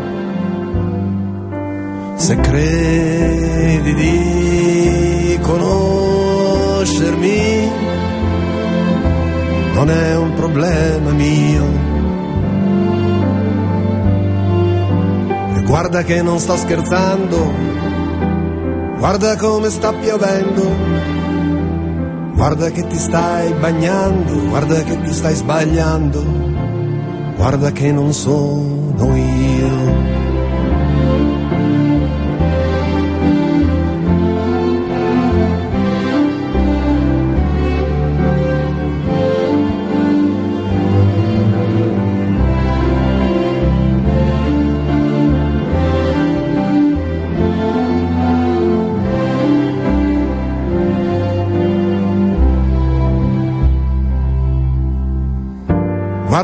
Se credi di conoscermi, non è un problema mio. E guarda che non sto scherzando, guarda come sta piovendo, guarda che ti stai bagnando, guarda che ti stai sbagliando, guarda che non sono io.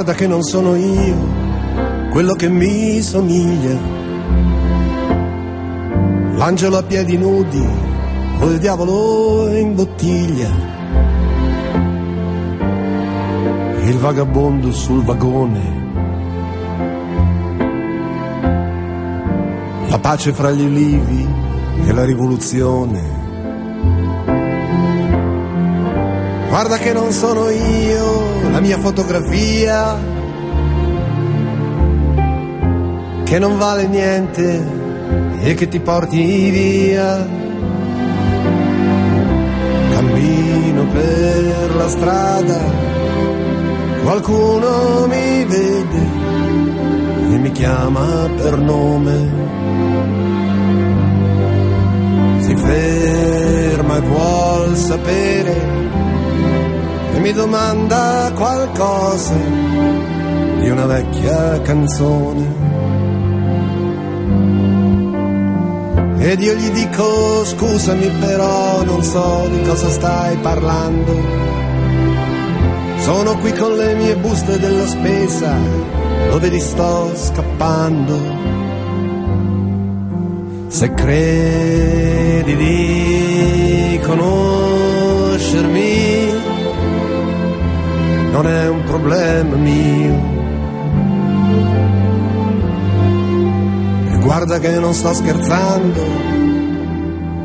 Guarda che non sono io quello che mi somiglia. L'angelo a piedi nudi o il diavolo in bottiglia. Il vagabondo sul vagone. La pace fra gli ulivi e la rivoluzione. Guarda che non sono io, la mia fotografia, che non vale niente e che ti porti via. Cammino per la strada, qualcuno mi vede e mi chiama per nome. Si ferma e vuol sapere mi domanda qualcosa di una vecchia canzone. Ed io gli dico scusami però non so di cosa stai parlando. Sono qui con le mie buste della spesa, lo vedi sto scappando. Se credi di conoscermi, non è un problema mio. E guarda che non sto scherzando,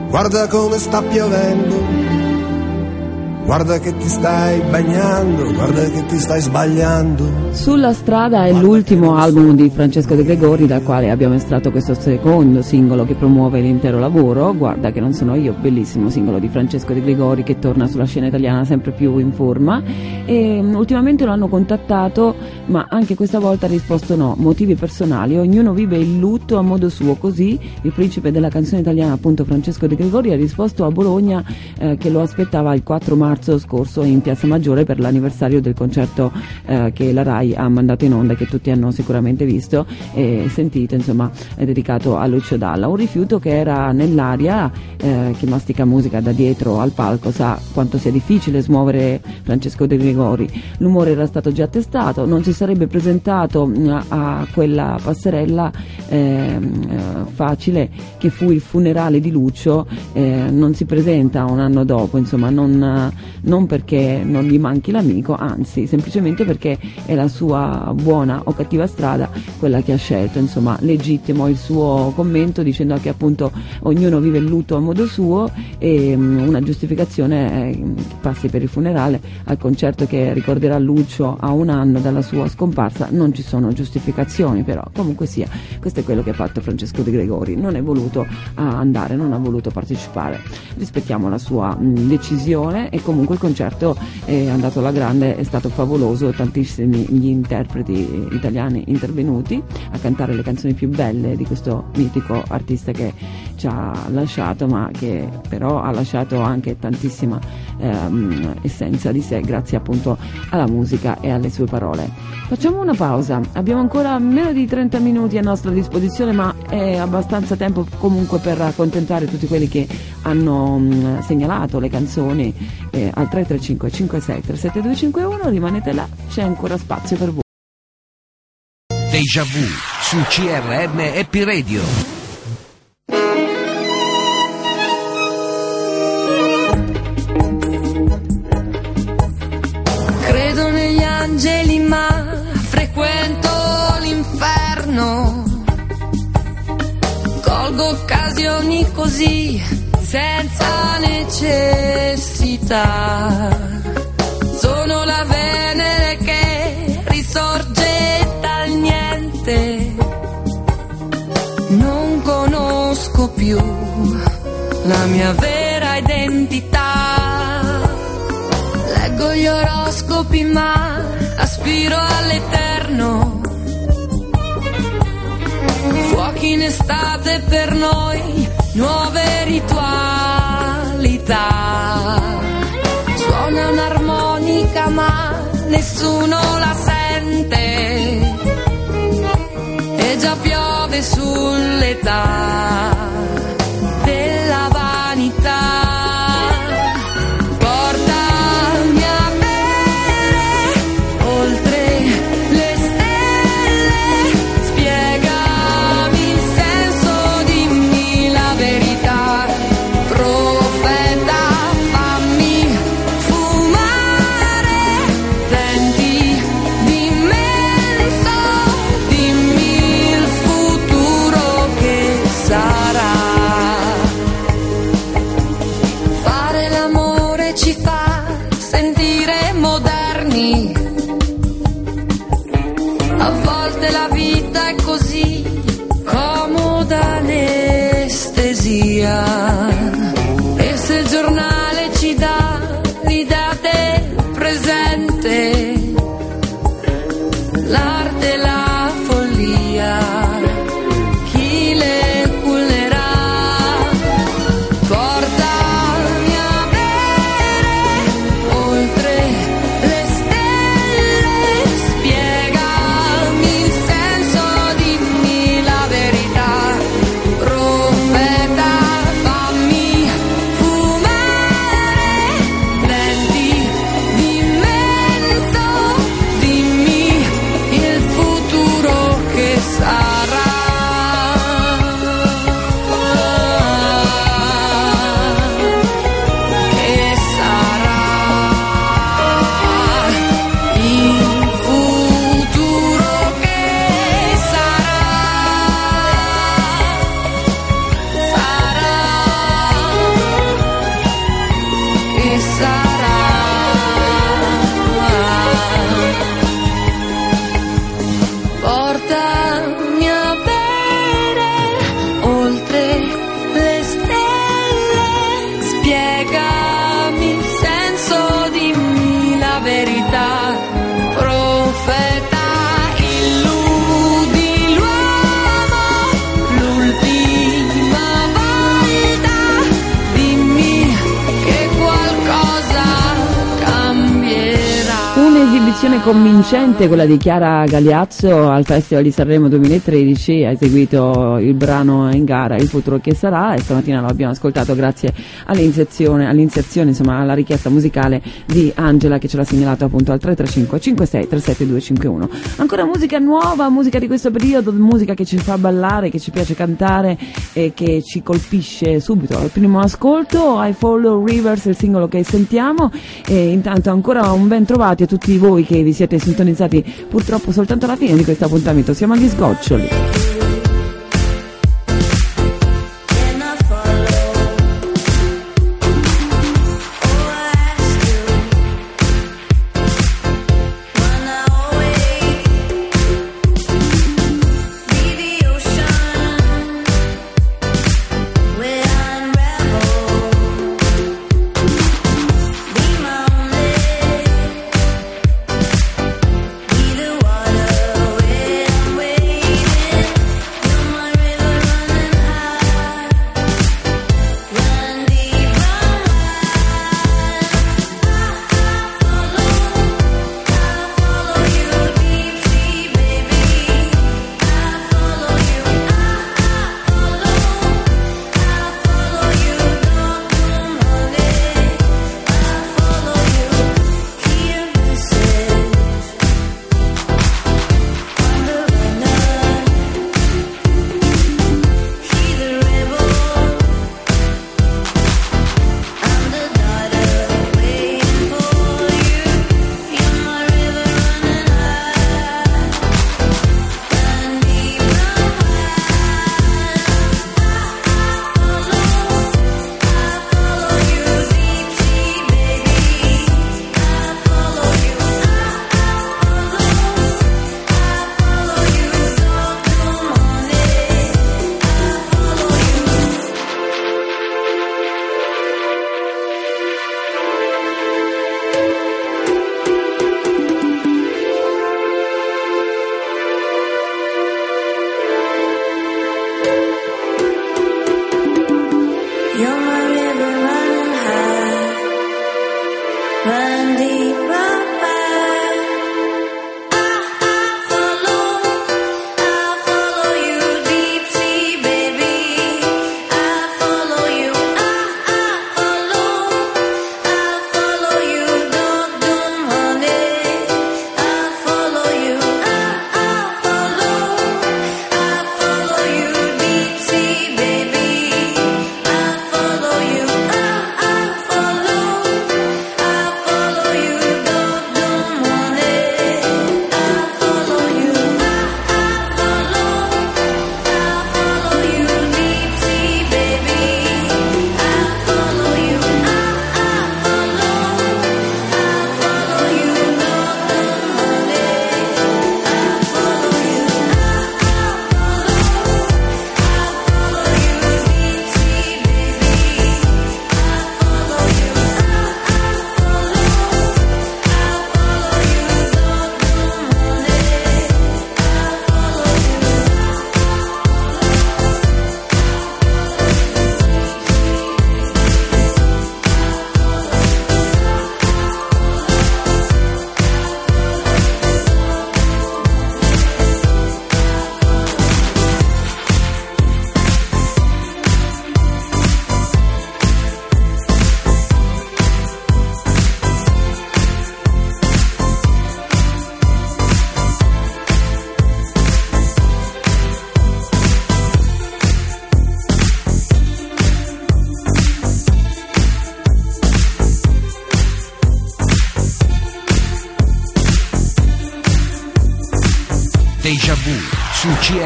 guarda come sta piovendo, Guarda che ti stai bagnando, guarda che ti stai sbagliando.
Sulla strada è l'ultimo album di Francesco De Gregori dal quale abbiamo estratto questo secondo singolo che promuove l'intero lavoro. Guarda che non sono io, bellissimo singolo di Francesco De Gregori che torna sulla scena italiana sempre più in forma. E, mm, ultimamente lo hanno contattato, ma anche questa volta ha risposto no, motivi personali. Ognuno vive il lutto a modo suo, così il principe della canzone italiana, appunto Francesco De Gregori, ha risposto a Bologna eh, che lo aspettava il 4 marzo scorso in Piazza Maggiore per l'anniversario del concerto eh, che la RAI ha mandato in onda, che tutti hanno sicuramente visto e sentito, insomma, è dedicato a Lucio Dalla. Un rifiuto che era nell'aria, eh, chi mastica musica da dietro al palco sa quanto sia difficile smuovere Francesco De Gregori. L'umore era stato già testato, non si sarebbe presentato a quella passerella ehm, eh, facile che fu il funerale di Lucio, eh, non si presenta un anno dopo, insomma, non, non perché non gli manchi l'amico, anzi, semplicemente perché è la sua buona o cattiva strada quella che ha scelto, insomma, legittimo il suo commento dicendo che appunto ognuno vive il lutto a modo suo e mh, una giustificazione che passi per il funerale al concerto che ricorderà Lucio a un anno dalla sua scomparsa, non ci sono giustificazioni, però comunque sia, questo è quello che ha fatto Francesco De Gregori, non è voluto ah, andare, non ha voluto partecipare. Rispettiamo la sua mh, decisione e comunque il concerto è andato alla grande, è stato favoloso, tantissimi gli interpreti italiani intervenuti a cantare le canzoni più belle di questo mitico artista che ci ha lasciato, ma che però ha lasciato anche tantissima ehm, essenza di sé grazie appunto alla musica e alle sue parole. Facciamo una pausa, abbiamo ancora meno di 30 minuti a nostra disposizione, ma è abbastanza tempo comunque per accontentare tutti quelli che hanno mh, segnalato le canzoni eh, al 335 56 37251, rimanete là, c'è ancora spazio per voi.
Deja vu su CRM Happy Radio.
Angeli ma frequento l'inferno. Colgo occasioni così senza necessità. Sono la Venere che risorge dal niente. Non conosco più la mia vera identità. Leggo gli oroscopi ma aspiro all'eterno. Fuochi in estate per noi, nuove ritualità. Suona un'armonica ma nessuno la sente. E già piove sull'età della vanità.
Convincente, quella di Chiara Gagliazzo al Festival di Sanremo 2013, ha eseguito il brano in gara Il futuro che sarà e stamattina lo abbiamo ascoltato grazie all'inserzione, all'inserzione insomma alla richiesta musicale di Angela che ce l'ha segnalato appunto al 335 56 37 251. Ancora musica nuova, musica di questo periodo, musica che ci fa ballare, che ci piace cantare e che ci colpisce subito. Al primo ascolto I Follow Rivers, il singolo che sentiamo e intanto ancora un ben trovati a tutti voi che vi siete sintonizzati purtroppo soltanto alla fine di questo appuntamento. Siamo agli sgoccioli.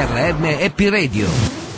CRM Happy Radio.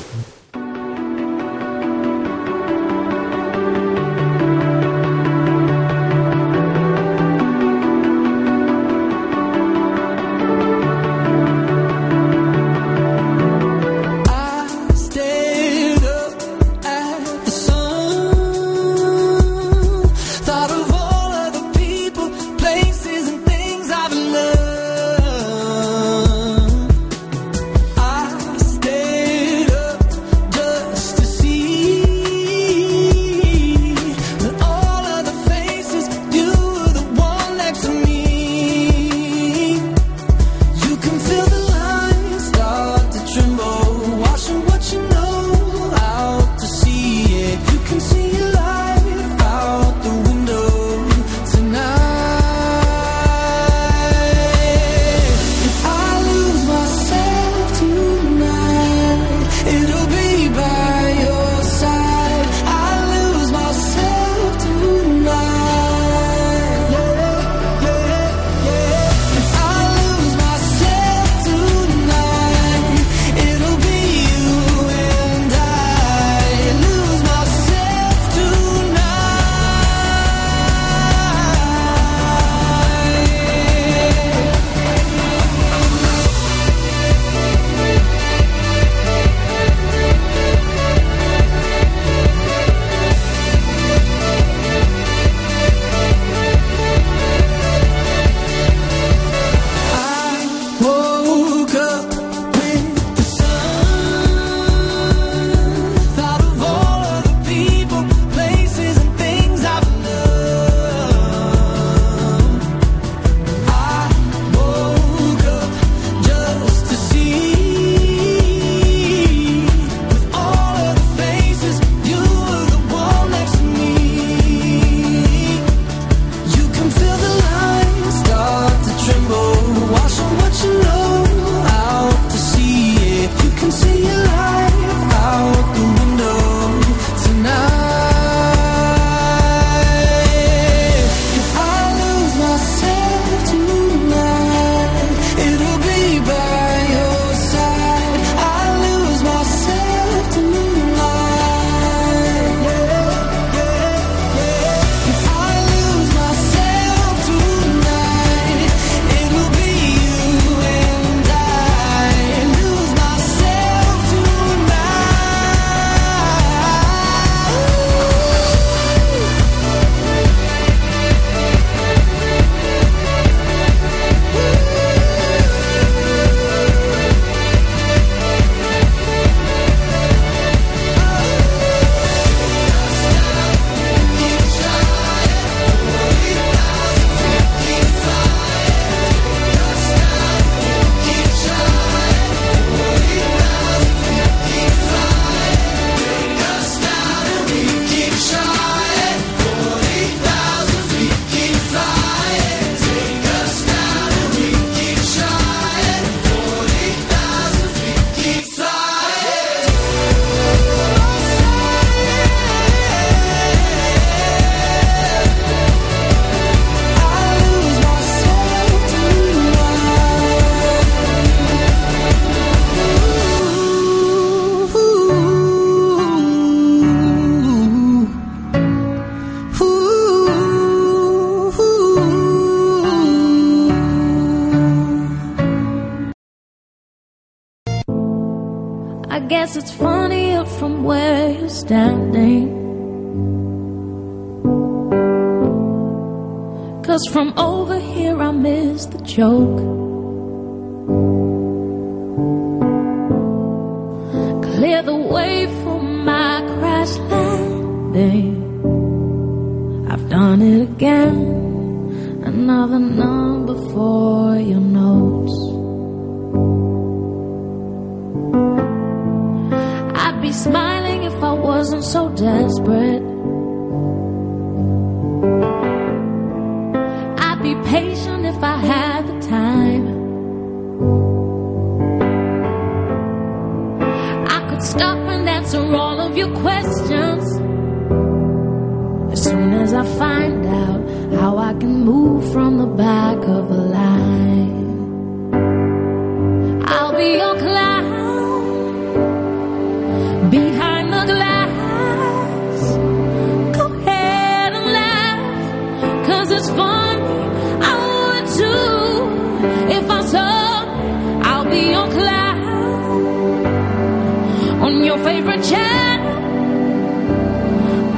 your favorite channel.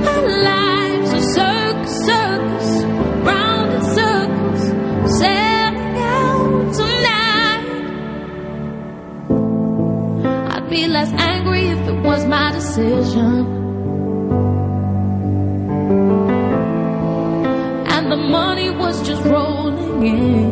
Our lives are circus, circus, round in circles, setting out tonight. I'd be less angry if it was my decision. And the money was just rolling in.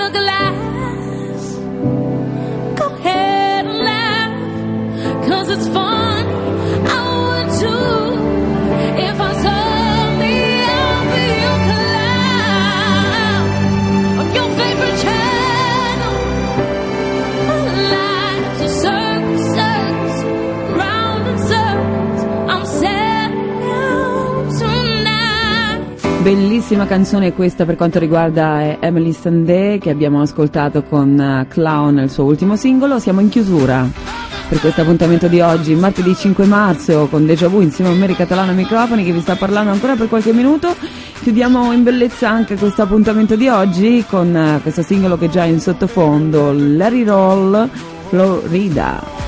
the glass.
Bellissima canzone questa per quanto riguarda eh, Emily Sandé che abbiamo ascoltato con eh, Clown, il suo ultimo singolo. Siamo in chiusura per questo appuntamento di oggi, martedì 5 marzo con Deja Vu insieme a Mary Catalano Microfoni che vi sta parlando ancora per qualche minuto. Chiudiamo in bellezza anche questo appuntamento di oggi con eh, questo singolo che è già in sottofondo, Larry Roll, Florida.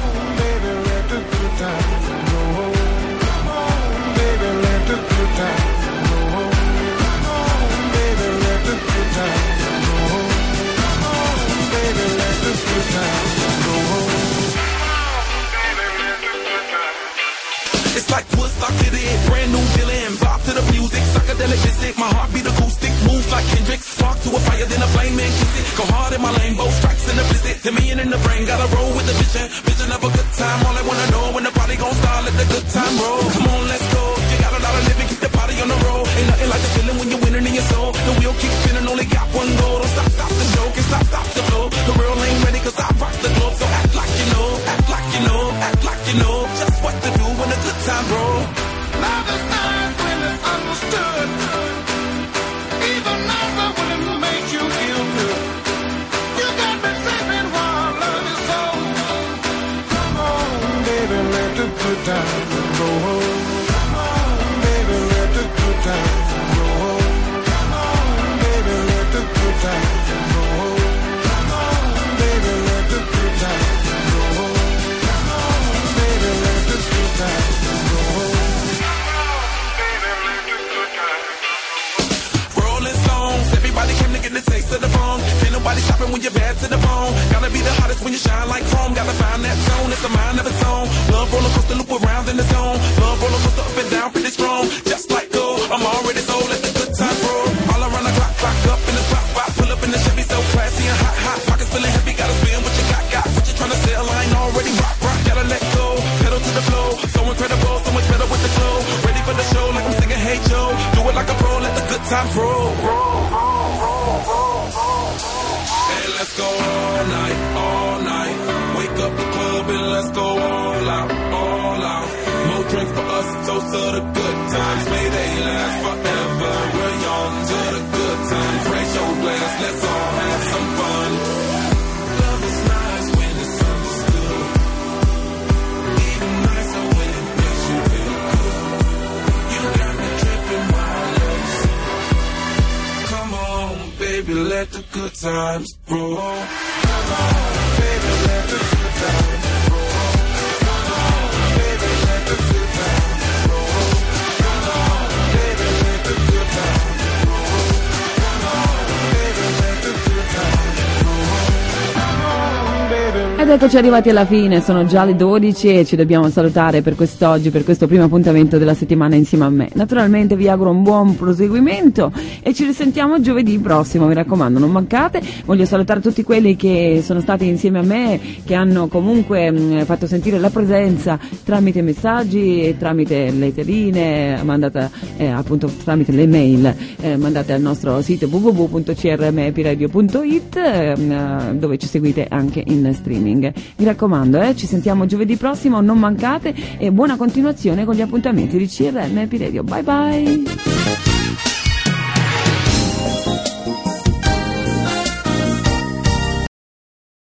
My heart beat acoustic, moves like Kendrick. Spark to a fire, then a flame, man, kiss it. Go hard in my lane, both strikes in the blizzard. Ten million in the brain, gotta roll with the vision. Vision of a good time
siamoci arrivati alla fine, sono già le 12 e ci dobbiamo salutare per quest'oggi, per questo primo appuntamento della settimana insieme a me. Naturalmente vi auguro un buon proseguimento e ci risentiamo giovedì prossimo, mi raccomando, non mancate. Voglio salutare tutti quelli che sono stati insieme a me, che hanno comunque mh, fatto sentire la presenza tramite messaggi, tramite letterine, mandata eh, appunto tramite le mail eh, mandate al nostro sito www.crmepiradio.it ehm, eh, dove ci seguite anche in streaming. Mi raccomando, eh, ci sentiamo giovedì prossimo, non mancate e buona continuazione con gli appuntamenti di CRM Epiradio. Bye bye!